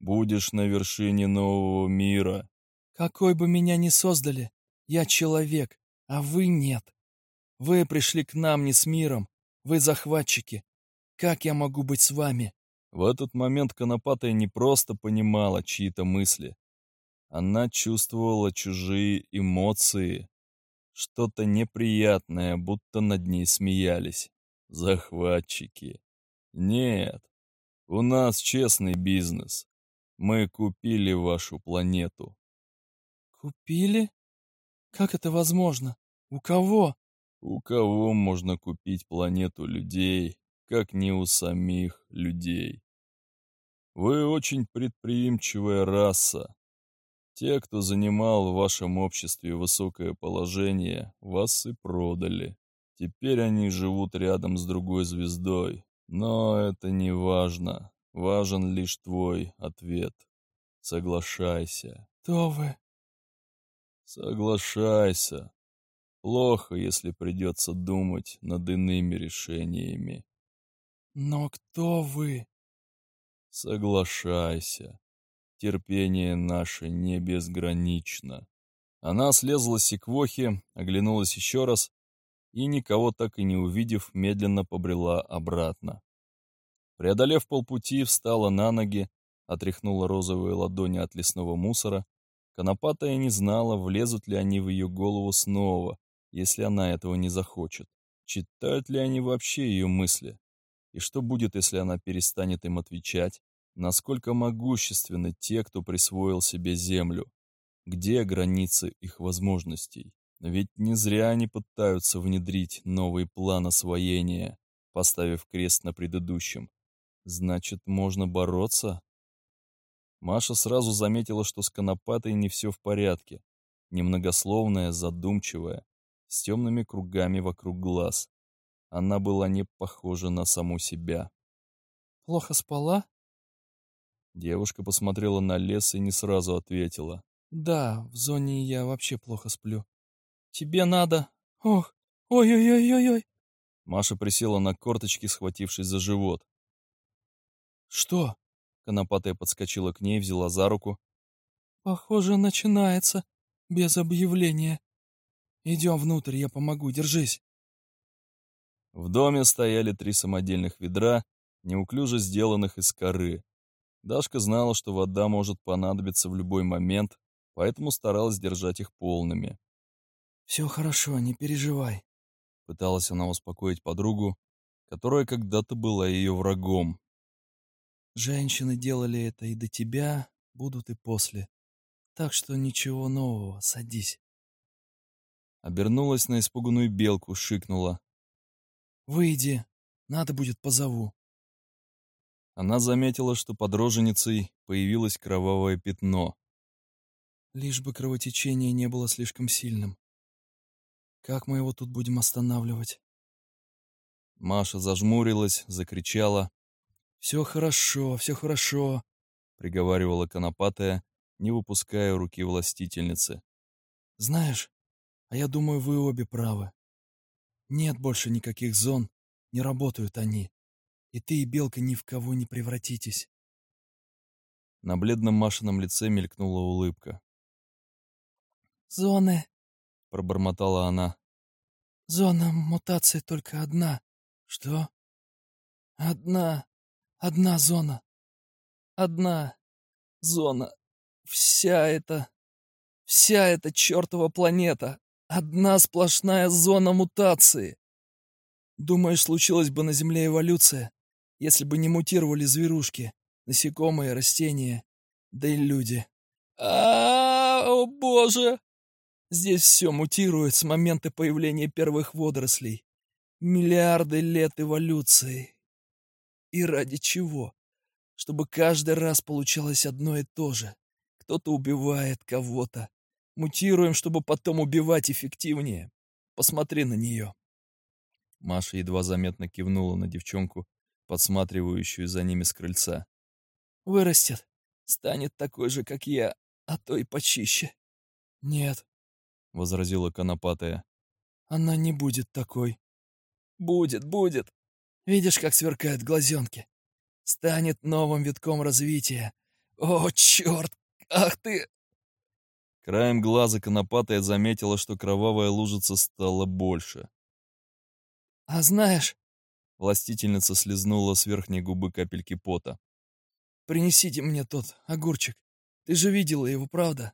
Будешь на вершине нового мира.
Какой бы меня ни создали, я человек, а вы нет. Вы пришли к нам не с миром, вы захватчики. Как я могу быть с вами?
В этот момент Конопатая не просто понимала чьи-то мысли. Она чувствовала чужие эмоции, что-то неприятное, будто над ней смеялись. Захватчики. Нет, у нас честный бизнес. Мы купили вашу планету.
Купили? Как это возможно? У кого?
У кого можно купить планету людей, как не у самих людей? Вы очень предприимчивая раса, те, кто занимал в вашем обществе высокое положение, вас и продали. Теперь они живут рядом с другой звездой. Но это не важно. Важен лишь твой ответ. Соглашайся.
Кто вы?
Соглашайся. Плохо, если придется думать над иными решениями.
Но кто вы?
Соглашайся. Терпение наше не безгранично. Она слезла с секвохи, оглянулась еще раз и, никого так и не увидев, медленно побрела обратно. Преодолев полпути, встала на ноги, отряхнула розовые ладони от лесного мусора. Конопатая не знала, влезут ли они в ее голову снова, если она этого не захочет. Читают ли они вообще ее мысли? И что будет, если она перестанет им отвечать? Насколько могущественны те, кто присвоил себе землю? Где границы их возможностей? Ведь не зря они пытаются внедрить новый план освоения, поставив крест на предыдущем. Значит, можно бороться? Маша сразу заметила, что с Конопатой не все в порядке. Немногословная, задумчивая, с темными кругами вокруг глаз. Она была не похожа на саму себя.
«Плохо спала?»
Девушка посмотрела на лес и не сразу ответила.
Да, в зоне я вообще плохо сплю. Тебе надо... Ох, ой-ой-ой-ой-ой.
Маша присела на корточки, схватившись за живот.
Что?
Конопатая подскочила к ней, взяла за руку.
Похоже, начинается. Без объявления. Идем внутрь, я помогу, держись.
В доме стояли три самодельных ведра, неуклюже сделанных из коры. Дашка знала, что вода может понадобиться в любой момент, поэтому старалась держать их полными.
«Все хорошо, не переживай», —
пыталась она успокоить подругу, которая когда-то была ее врагом.
«Женщины делали это и до тебя, будут и после. Так что ничего нового, садись».
Обернулась на испуганную белку, шикнула.
«Выйди, надо будет позову».
Она заметила, что под роженицей появилось кровавое пятно.
Лишь бы кровотечение не было слишком сильным. Как мы его тут будем останавливать?
Маша зажмурилась, закричала.
«Все хорошо, все хорошо», — приговаривала Конопатая, не выпуская руки властительницы. «Знаешь, а я думаю, вы обе правы. Нет больше никаких зон, не работают они. И ты и Белка ни в кого не превратитесь».
На бледном Машином лице мелькнула улыбка.
«Зоны», —
пробормотала она.
«Зона мутации только одна».
«Что?»
«Одна. Одна зона. Одна зона. Вся эта... Вся эта чертова планета. Одна сплошная зона мутации. Думаешь, случилась бы на Земле эволюция, если бы не мутировали зверушки, насекомые, растения, да и люди? А, -а, -а о боже! Здесь все мутирует с момента появления первых водорослей. Миллиарды лет эволюции. И ради чего? Чтобы каждый раз получалось одно и то же. Кто-то убивает кого-то. Мутируем, чтобы потом убивать эффективнее. Посмотри на нее.
Маша едва заметно кивнула на девчонку, подсматривающую за ними с крыльца.
Вырастет. Станет такой же, как я, а то и почище.
Нет, —
возразила Конопатая.
«Она не будет такой».
«Будет, будет. Видишь, как сверкают глазенки? Станет новым витком развития. О, черт! Ах ты!»
Краем глаза Конопатая заметила, что кровавая лужица стала больше.
«А знаешь...»
Властительница слезнула с верхней губы капельки пота.
«Принесите мне тот огурчик. Ты же видела его, правда?»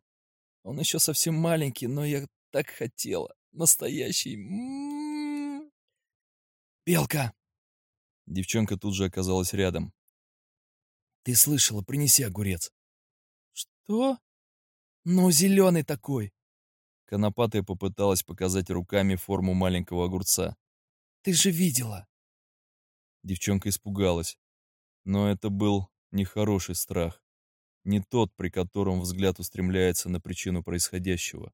Он еще совсем маленький, но я так хотела. Настоящий. М -м -м. Белка!
Девчонка тут же оказалась рядом.
Ты слышала, принеси огурец.
Что? Ну, зеленый такой.
Конопатая попыталась показать руками форму маленького огурца.
Ты же видела.
Девчонка испугалась. Но это был нехороший страх не тот, при котором взгляд устремляется на причину происходящего.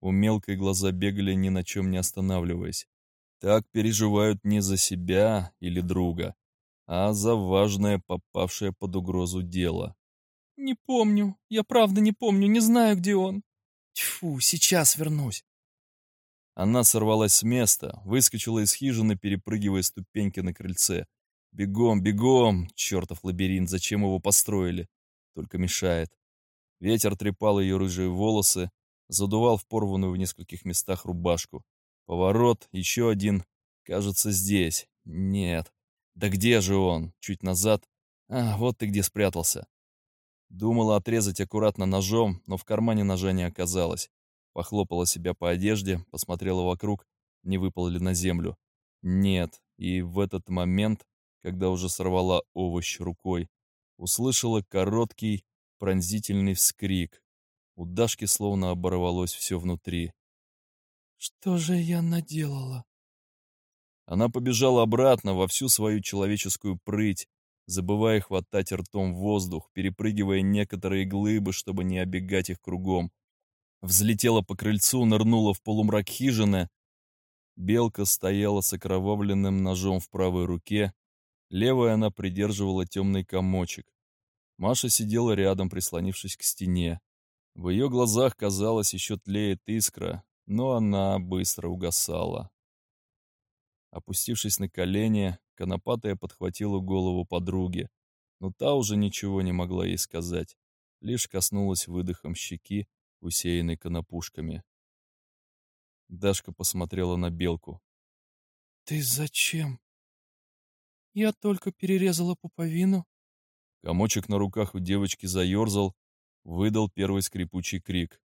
У мелкой глаза бегали ни на чем не останавливаясь. Так переживают не за себя или друга, а за важное, попавшее под угрозу дело.
«Не помню. Я правда не помню. Не знаю, где он». Тьфу, сейчас вернусь.
Она сорвалась с места, выскочила из хижины, перепрыгивая ступеньки на крыльце. Бегом, бегом! Чертов лабиринт, зачем его построили? Только мешает. Ветер трепал ее рыжие волосы, задувал в порванную в нескольких местах рубашку. Поворот, еще один. Кажется, здесь. Нет. Да где же он? Чуть назад. А, вот ты где спрятался. Думала отрезать аккуратно ножом, но в кармане ножа не оказалось. Похлопала себя по одежде, посмотрела вокруг, не выпал ли на землю. Нет, и в этот момент, когда уже сорвала овощ рукой, услышала короткий, пронзительный вскрик. У Дашки словно оборвалось все внутри.
«Что же я наделала?»
Она побежала обратно во всю свою человеческую прыть, забывая хватать ртом воздух, перепрыгивая некоторые глыбы, чтобы не обегать их кругом. Взлетела по крыльцу, нырнула в полумрак хижины. Белка стояла с окровавленным ножом в правой руке, левой она придерживала темный комочек. Маша сидела рядом, прислонившись к стене. В ее глазах, казалось, еще тлеет искра, но она быстро угасала. Опустившись на колени, Конопатая подхватила голову подруги, но та уже ничего не могла ей сказать, лишь коснулась выдохом щеки, усеянной конопушками. Дашка посмотрела на белку.
«Ты зачем?» «Я только перерезала пуповину».
Комочек на руках у девочки заерзал, выдал первый скрипучий крик.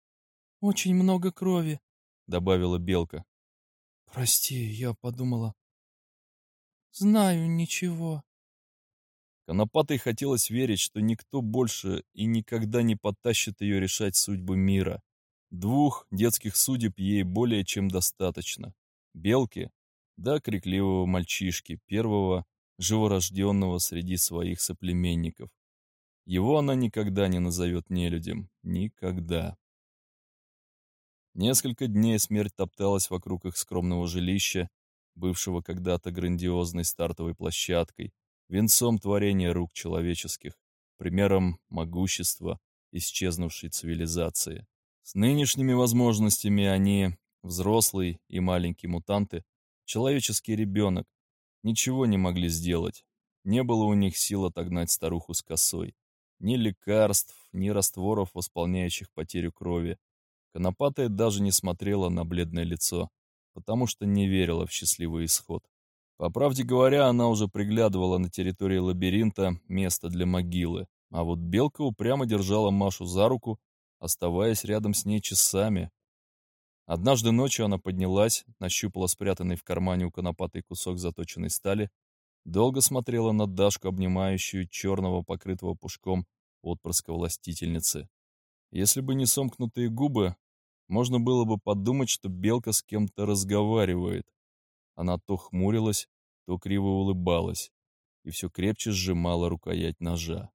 «Очень много крови», —
добавила белка.
«Прости, я подумала». «Знаю, ничего».
Конопатой хотелось верить, что никто больше и никогда не потащит ее решать судьбы мира. Двух детских судеб ей более чем достаточно. Белки, да крикливого мальчишки, первого, живорожденного среди своих соплеменников. Его она никогда не назовет нелюдем. Никогда. Несколько дней смерть топталась вокруг их скромного жилища, бывшего когда-то грандиозной стартовой площадкой, венцом творения рук человеческих, примером могущества исчезнувшей цивилизации. С нынешними возможностями они, взрослый и маленький мутанты, человеческий ребенок, ничего не могли сделать. Не было у них сил отогнать старуху с косой. Ни лекарств, ни растворов, восполняющих потерю крови, Конопатая даже не смотрела на бледное лицо, потому что не верила в счастливый исход. По правде говоря, она уже приглядывала на территории лабиринта место для могилы, а вот Белка упрямо держала Машу за руку, оставаясь рядом с ней часами. Однажды ночью она поднялась, нащупала спрятанный в кармане у конопатой кусок заточенной стали, долго смотрела на Дашку, обнимающую черного, покрытого пушком отпрыска властительницы. Если бы не сомкнутые губы, можно было бы подумать, что белка с кем-то разговаривает. Она то хмурилась, то криво улыбалась и все крепче сжимала рукоять ножа.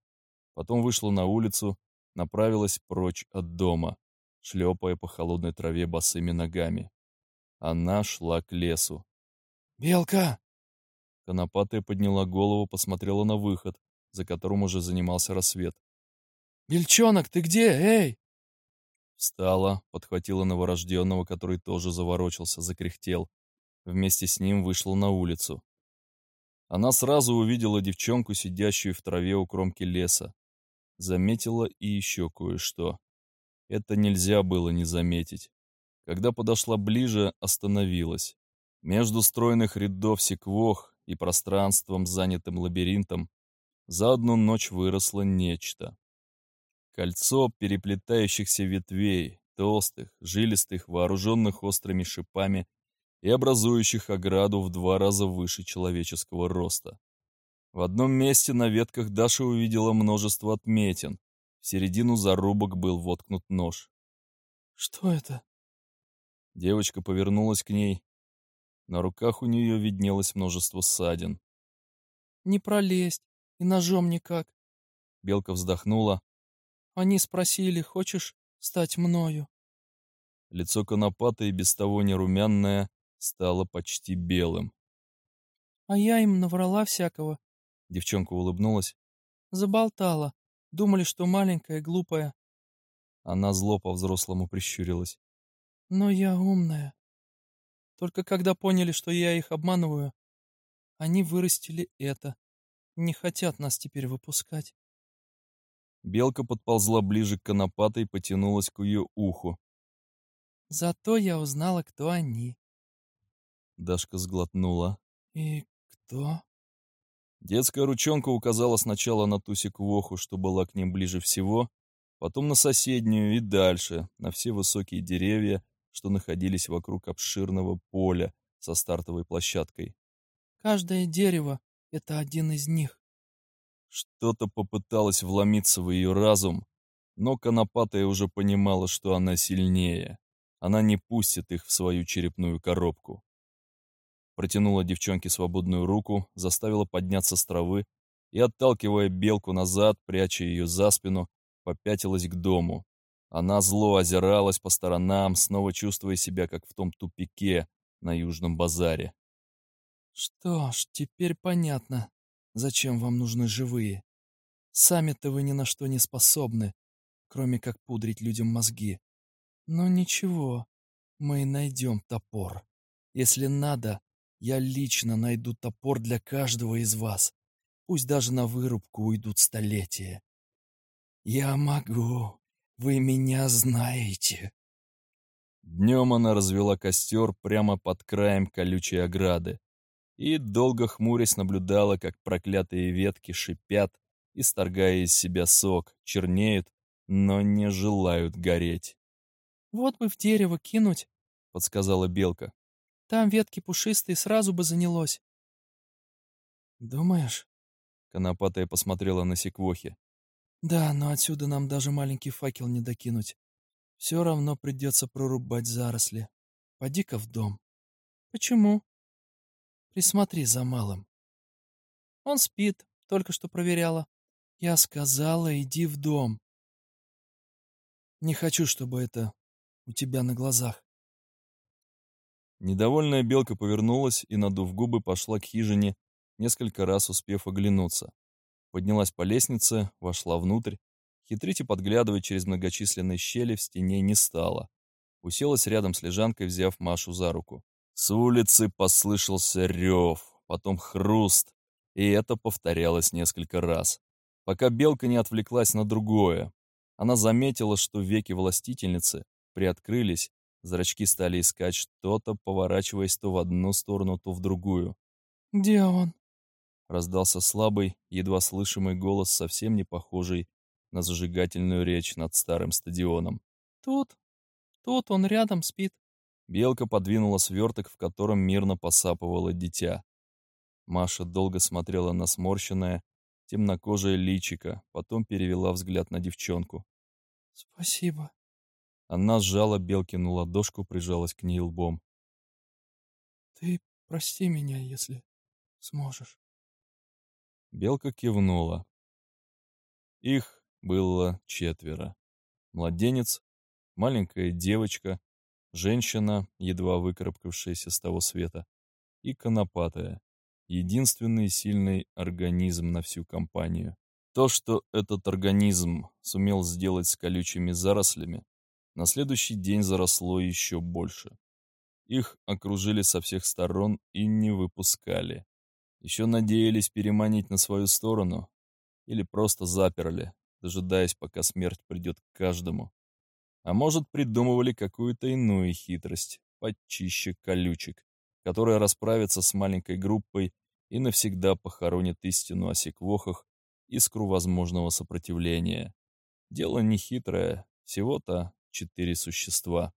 Потом вышла на улицу, направилась прочь от дома, шлепая по холодной траве босыми ногами. Она шла к лесу.
«Белка!»
Конопатая подняла голову, посмотрела на выход, за которым уже занимался рассвет.
«Бельчонок, ты где? Эй!»
Встала, подхватила новорожденного, который тоже заворочился, закряхтел. Вместе с ним вышла на улицу. Она сразу увидела девчонку, сидящую в траве у кромки леса. Заметила и еще кое-что. Это нельзя было не заметить. Когда подошла ближе, остановилась. Между стройных рядов секвох и пространством, занятым лабиринтом, за одну ночь выросло нечто. Кольцо переплетающихся ветвей, толстых, жилистых, вооруженных острыми шипами и образующих ограду в два раза выше человеческого роста. В одном месте на ветках Даша увидела множество отметин. В середину зарубок был воткнут нож.
«Что это?»
Девочка повернулась к ней. На руках у нее виднелось множество ссадин.
«Не пролезть, и ножом никак».
Белка вздохнула,
они спросили, хочешь стать мною?»
Лицо Конопата и без того нерумяное стало почти белым.
«А я им наврала всякого».
Девчонка улыбнулась.
«Заболтала. Думали, что маленькая, глупая».
Она зло по-взрослому прищурилась.
Но я умная. Только когда поняли, что я их обманываю, они вырастили это. Не хотят нас теперь выпускать.
Белка подползла ближе к конопатой и потянулась к ее уху.
Зато я узнала, кто они.
Дашка сглотнула.
И кто?
Детская ручонка указала сначала на Тусик Воху, что была к ним ближе всего, потом на соседнюю и дальше, на все высокие деревья, что находились вокруг обширного поля со стартовой площадкой.
Каждое дерево — это один из них.
Что-то попыталось вломиться в ее разум, но Конопатая уже понимала, что она сильнее. Она не пустит их в свою черепную коробку. Протянула девчонке свободную руку, заставила подняться с травы и, отталкивая белку назад, пряча ее за спину, попятилась к дому. Она зло озиралась по сторонам, снова чувствуя себя, как в том тупике на Южном базаре.
«Что ж, теперь понятно, зачем вам нужны живые. Сами-то вы ни на что не способны, кроме как пудрить людям мозги. Но ничего, мы найдем топор. Если надо, я лично найду топор для каждого из вас. Пусть даже на вырубку уйдут столетия. Я могу. Вы меня знаете.
Днем она развела костер прямо под краем колючей ограды и, долго хмурясь, наблюдала, как проклятые ветки шипят, исторгая из себя сок, чернеют, но не желают гореть.
«Вот бы в дерево кинуть», —
подсказала белка.
«Там ветки пушистые, сразу бы занялось».
«Думаешь?»
— Конопатая посмотрела на секвохи.
«Да, но отсюда нам даже маленький факел не докинуть. Все равно придется прорубать заросли. Поди-ка в дом».
«Почему?»
«Присмотри за малым».
«Он спит, только что проверяла».
«Я сказала, иди в дом». «Не хочу, чтобы это у тебя на глазах.
Недовольная белка повернулась и, надув губы, пошла к хижине, несколько раз успев оглянуться. Поднялась по лестнице, вошла внутрь. Хитрить и подглядывать через многочисленные щели в стене не стала. Уселась рядом с лежанкой, взяв Машу за руку. С улицы послышался рев, потом хруст, и это повторялось несколько раз, пока белка не отвлеклась на другое. Она заметила, что веки властительницы приоткрылись, зрачки стали искать что-то, поворачиваясь то в одну сторону, то в другую.
«Где он?»
Раздался слабый, едва слышимый голос, совсем не похожий на зажигательную речь над старым стадионом.
«Тут. Тут он рядом спит».
Белка подвинула сверток, в котором мирно посапывало дитя. Маша долго смотрела на сморщенное, темнокожее личико, потом перевела взгляд на девчонку.
«Спасибо»,
она сжала Белкину ладошку, прижалась к ней лбом.
«Ты прости меня, если сможешь».
Белка кивнула. Их было четверо. Младенец, маленькая девочка, женщина, едва выкарабкавшаяся с того света, и конопатая, единственный сильный организм на всю компанию. То, что этот организм сумел сделать с колючими зарослями, на следующий день заросло еще больше. Их окружили со всех сторон и не выпускали. Еще надеялись переманить на свою сторону или просто заперли, дожидаясь, пока смерть придет к каждому. А может, придумывали какую-то иную хитрость, почище колючек, которая расправится с маленькой группой и навсегда похоронит истину о секвохах, искру возможного сопротивления. Дело не хитрое, всего-то четыре существа.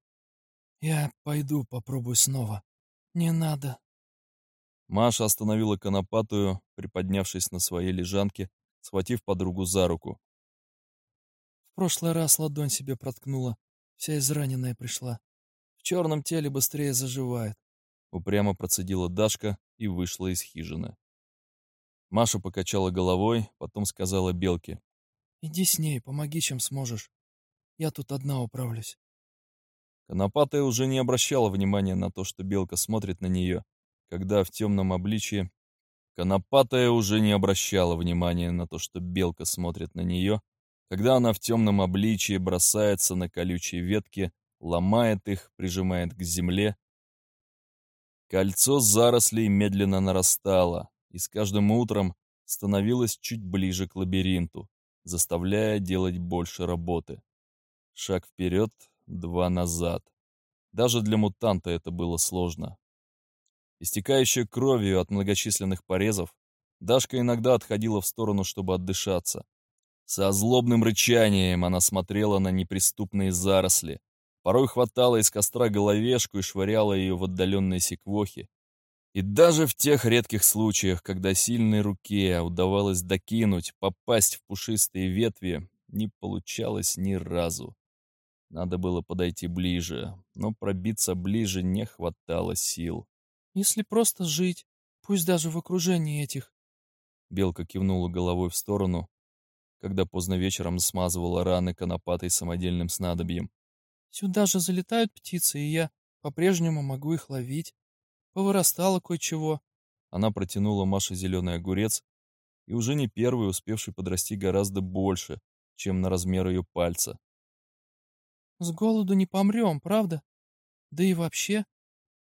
«Я пойду попробую снова. Не надо».
Маша остановила конопатую, приподнявшись на своей лежанке, схватив подругу за руку.
«В прошлый раз ладонь себе проткнула, вся израненная пришла. В черном теле быстрее заживает».
Упрямо процедила Дашка и вышла из хижины. Маша покачала головой, потом сказала Белке.
«Иди с ней, помоги, чем сможешь. Я тут одна управлюсь.
Конопатая уже не обращала внимания на то, что белка смотрит на нее, когда в темном обличье... Конопатая уже не обращала внимания на то, что белка смотрит на нее, когда она в темном обличии бросается на колючие ветки, ломает их, прижимает к земле. Кольцо зарослей медленно нарастало, и с каждым утром становилось чуть ближе к лабиринту, заставляя делать больше работы. Шаг вперед, два назад. Даже для мутанта это было сложно. Истекающая кровью от многочисленных порезов, Дашка иногда отходила в сторону, чтобы отдышаться. Со злобным рычанием она смотрела на неприступные заросли, порой хватала из костра головешку и швыряла ее в отдаленные секвохи. И даже в тех редких случаях, когда сильной руке удавалось докинуть, попасть в пушистые ветви, не получалось ни разу. Надо было подойти ближе, но пробиться ближе не хватало сил.
«Если просто жить, пусть даже в окружении этих...»
Белка кивнула головой в сторону, когда поздно вечером смазывала раны конопатой самодельным снадобьем.
«Сюда же залетают птицы, и я по-прежнему могу их ловить. Повырастало кое-чего».
Она протянула Маше зеленый огурец, и уже не первый, успевший подрасти гораздо больше, чем на размер ее пальца.
С голоду не помрем, правда? Да и вообще,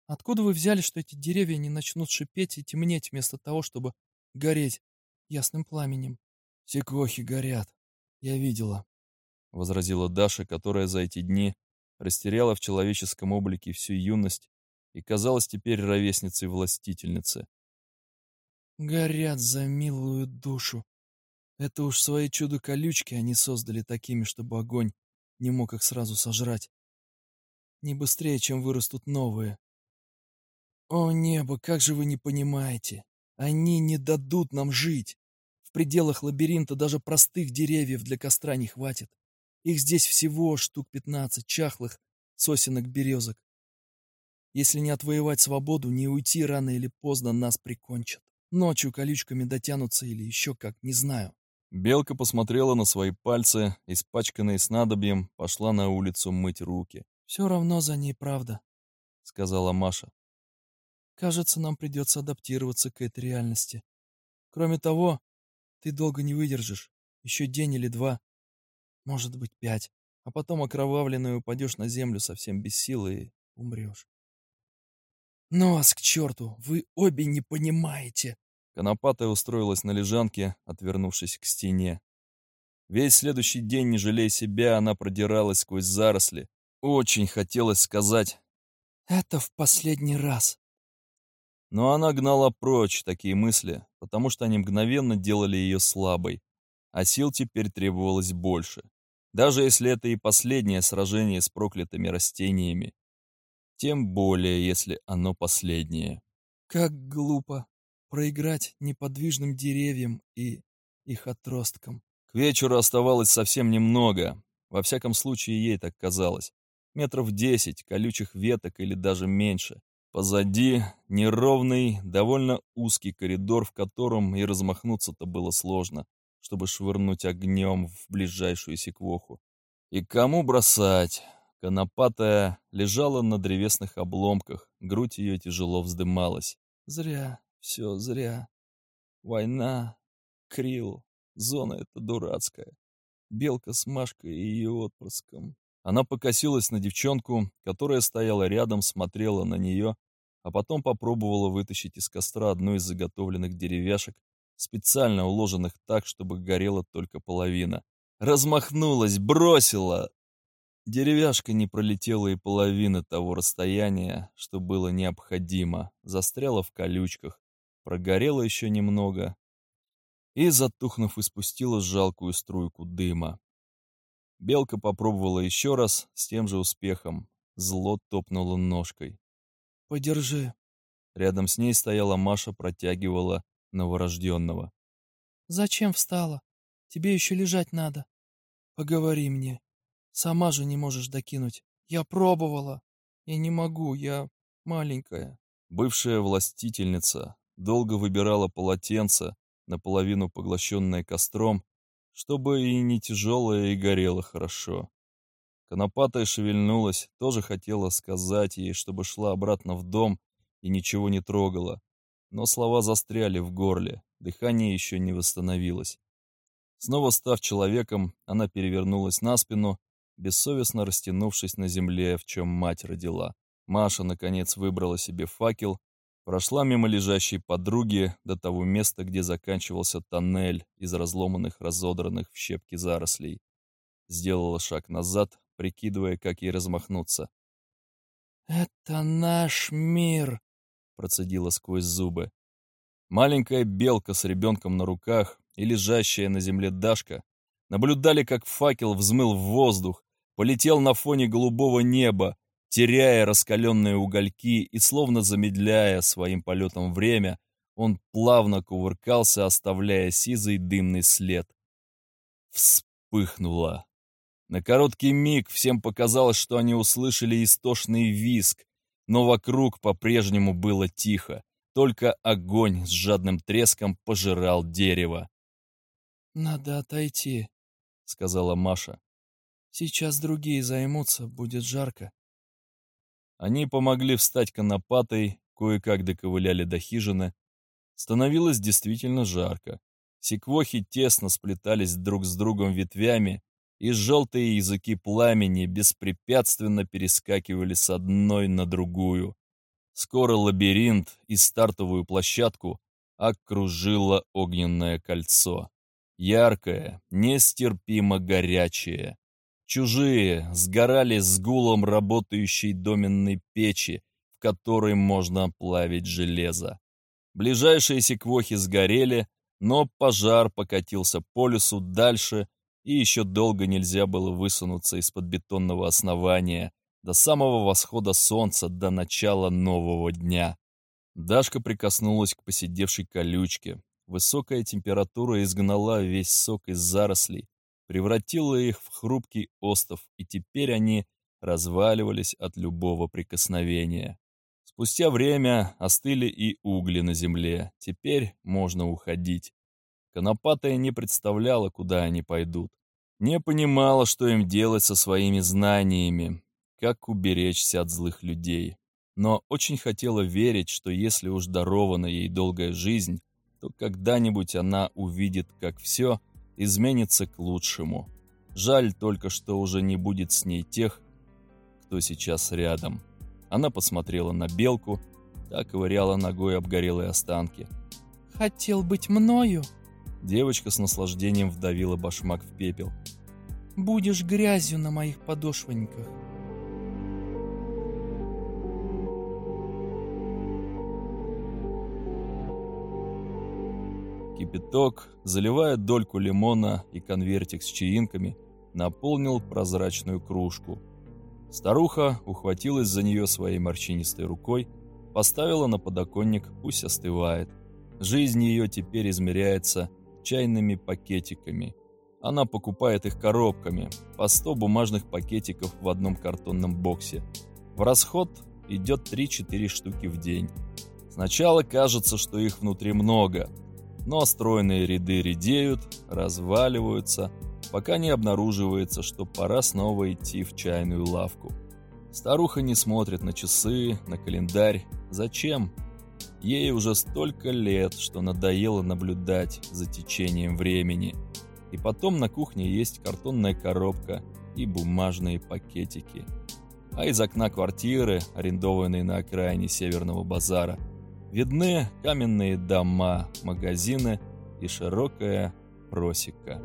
откуда вы взяли, что эти деревья не начнут шипеть и темнеть вместо того, чтобы гореть ясным пламенем?
Секвохи горят. Я видела.
Возразила Даша, которая за эти дни растеряла в человеческом облике всю юность и казалась теперь ровесницей властительницы.
Горят за милую душу. Это уж свои чудо-колючки они создали такими, чтобы огонь не мог их сразу сожрать. Не быстрее, чем вырастут новые. О небо, как же вы не понимаете? Они не дадут нам жить. В пределах лабиринта даже простых деревьев для костра не хватит. Их здесь всего штук пятнадцать чахлых сосенок березок. Если не отвоевать свободу, не уйти рано или поздно нас прикончат. Ночью колючками дотянутся или еще как, не знаю.
Белка посмотрела на свои пальцы, испачканные снадобьем, пошла на улицу мыть руки.
«Все равно за ней правда», — сказала Маша. «Кажется, нам придется адаптироваться к этой реальности. Кроме того, ты долго не выдержишь. Еще день или два, может быть, пять, а потом окровавленный упадешь на землю совсем без силы и умрешь. Ну вас к черту, вы обе не понимаете.
Конопатая устроилась на лежанке, отвернувшись к стене. Весь следующий день, не жалея себя, она продиралась сквозь заросли. Очень хотелось сказать
«Это в последний раз».
Но она гнала прочь такие мысли, потому что они мгновенно делали ее слабой, а сил теперь требовалось больше. Даже если это и последнее сражение с проклятыми растениями. Тем более, если оно последнее.
Как глупо проиграть неподвижным деревьям и их отросткам.
К вечеру оставалось совсем немного, во всяком случае ей так казалось. Метров десять, колючих веток или даже меньше. Позади неровный, довольно узкий коридор, в котором и размахнуться-то было сложно, чтобы швырнуть огнем в ближайшую секвоху. И кому бросать? Конопатая лежала на древесных обломках, грудь ее тяжело вздымалась.
Зря. Все зря. Война, Крил, зона эта дурацкая. Белка с Машкой и ее отпрыском.
Она покосилась на девчонку, которая стояла рядом, смотрела на нее, а потом попробовала вытащить из костра одну из заготовленных деревяшек, специально уложенных так, чтобы горела только половина. Размахнулась, бросила. Деревяшка не пролетела и половины того расстояния, что было необходимо, застряла в колючках, прогорела еще немного и, затухнув, испустила жалкую струйку дыма. Белка попробовала еще раз с тем же успехом. Зло топнуло ножкой.
«Подержи».
Рядом с ней стояла Маша, протягивала новорожденного.
«Зачем встала? Тебе еще лежать надо».
«Поговори мне. Сама же не можешь докинуть. Я пробовала. Я не могу, я маленькая».
Бывшая властительница долго выбирала полотенце, наполовину поглощенное костром, чтобы и не тяжелое, и горело хорошо. Конопатая шевельнулась, тоже хотела сказать ей, чтобы шла обратно в дом и ничего не трогала, но слова застряли в горле, дыхание еще не восстановилось. Снова став человеком, она перевернулась на спину, бессовестно растянувшись на земле, в чем мать родила. Маша, наконец, выбрала себе факел, прошла мимо лежащей подруги до того места, где заканчивался тоннель из разломанных, разодранных в щепки зарослей. Сделала шаг назад, прикидывая, как ей размахнуться.
«Это наш мир», — процедила сквозь зубы.
Маленькая белка с ребенком на руках и лежащая на земле Дашка наблюдали, как факел взмыл в воздух, полетел на фоне голубого неба, теряя раскаленные угольки и словно замедляя своим полетом время, он плавно кувыркался, оставляя сизый дымный след. Вспыхнуло. На короткий миг всем показалось, что они услышали истошный визг, но вокруг по-прежнему было тихо, только огонь с жадным треском пожирал дерево.
«Надо отойти», — сказала Маша. «Сейчас другие займутся, будет жарко».
Они помогли встать конопатой, кое-как доковыляли до хижины. Становилось действительно жарко. Секвохи тесно сплетались друг с другом ветвями, и желтые языки пламени беспрепятственно перескакивали с одной на другую. Скоро лабиринт и стартовую площадку окружило огненное кольцо. Яркое, нестерпимо горячее. Чужие сгорали с гулом работающей доменной печи, в которой можно плавить железо. Ближайшие секвохи сгорели, но пожар покатился по лесу дальше и еще долго нельзя было высунуться из-под бетонного основания до самого восхода солнца, до начала нового дня. Дашка прикоснулась к посидевшей колючке. Высокая температура изгнала весь сок из зарослей, превратила их в хрупкий остов, и теперь они разваливались от любого прикосновения. Спустя время остыли и угли на земле, теперь можно уходить. Конопатая не представляла, куда они пойдут. Не понимала, что им делать со своими знаниями, как уберечься от злых людей. Но очень хотела верить, что если уж дарована ей долгая жизнь, то когда-нибудь она увидит, как все изменится к лучшему. Жаль только, что уже не будет с ней тех, кто сейчас рядом. Она посмотрела на белку, так ковыряла ногой обгорелые останки.
«Хотел быть мною?»
Девочка с наслаждением вдавила башмак в пепел.
«Будешь грязью на моих подошвенниках».
Кипяток, заливая дольку лимона и конвертик с чаинками, наполнил прозрачную кружку. Старуха ухватилась за нее своей морщинистой рукой, поставила на подоконник, пусть остывает. Жизнь ее теперь измеряется чайными пакетиками. Она покупает их коробками, по 100 бумажных пакетиков в одном картонном боксе. В расход идет 3-4 штуки в день. Сначала кажется, что их внутри много, но стройные ряды редеют, разваливаются, пока не обнаруживается, что пора снова идти в чайную лавку. Старуха не смотрит на часы, на календарь. Зачем? Ей уже столько лет, что надоело наблюдать за течением времени. И потом на кухне есть картонная коробка и бумажные пакетики. А из окна квартиры, арендованной на окраине Северного базара, видны каменные дома, магазины и широкая просека.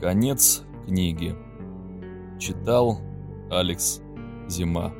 Конец книги. Читал Алекс зима.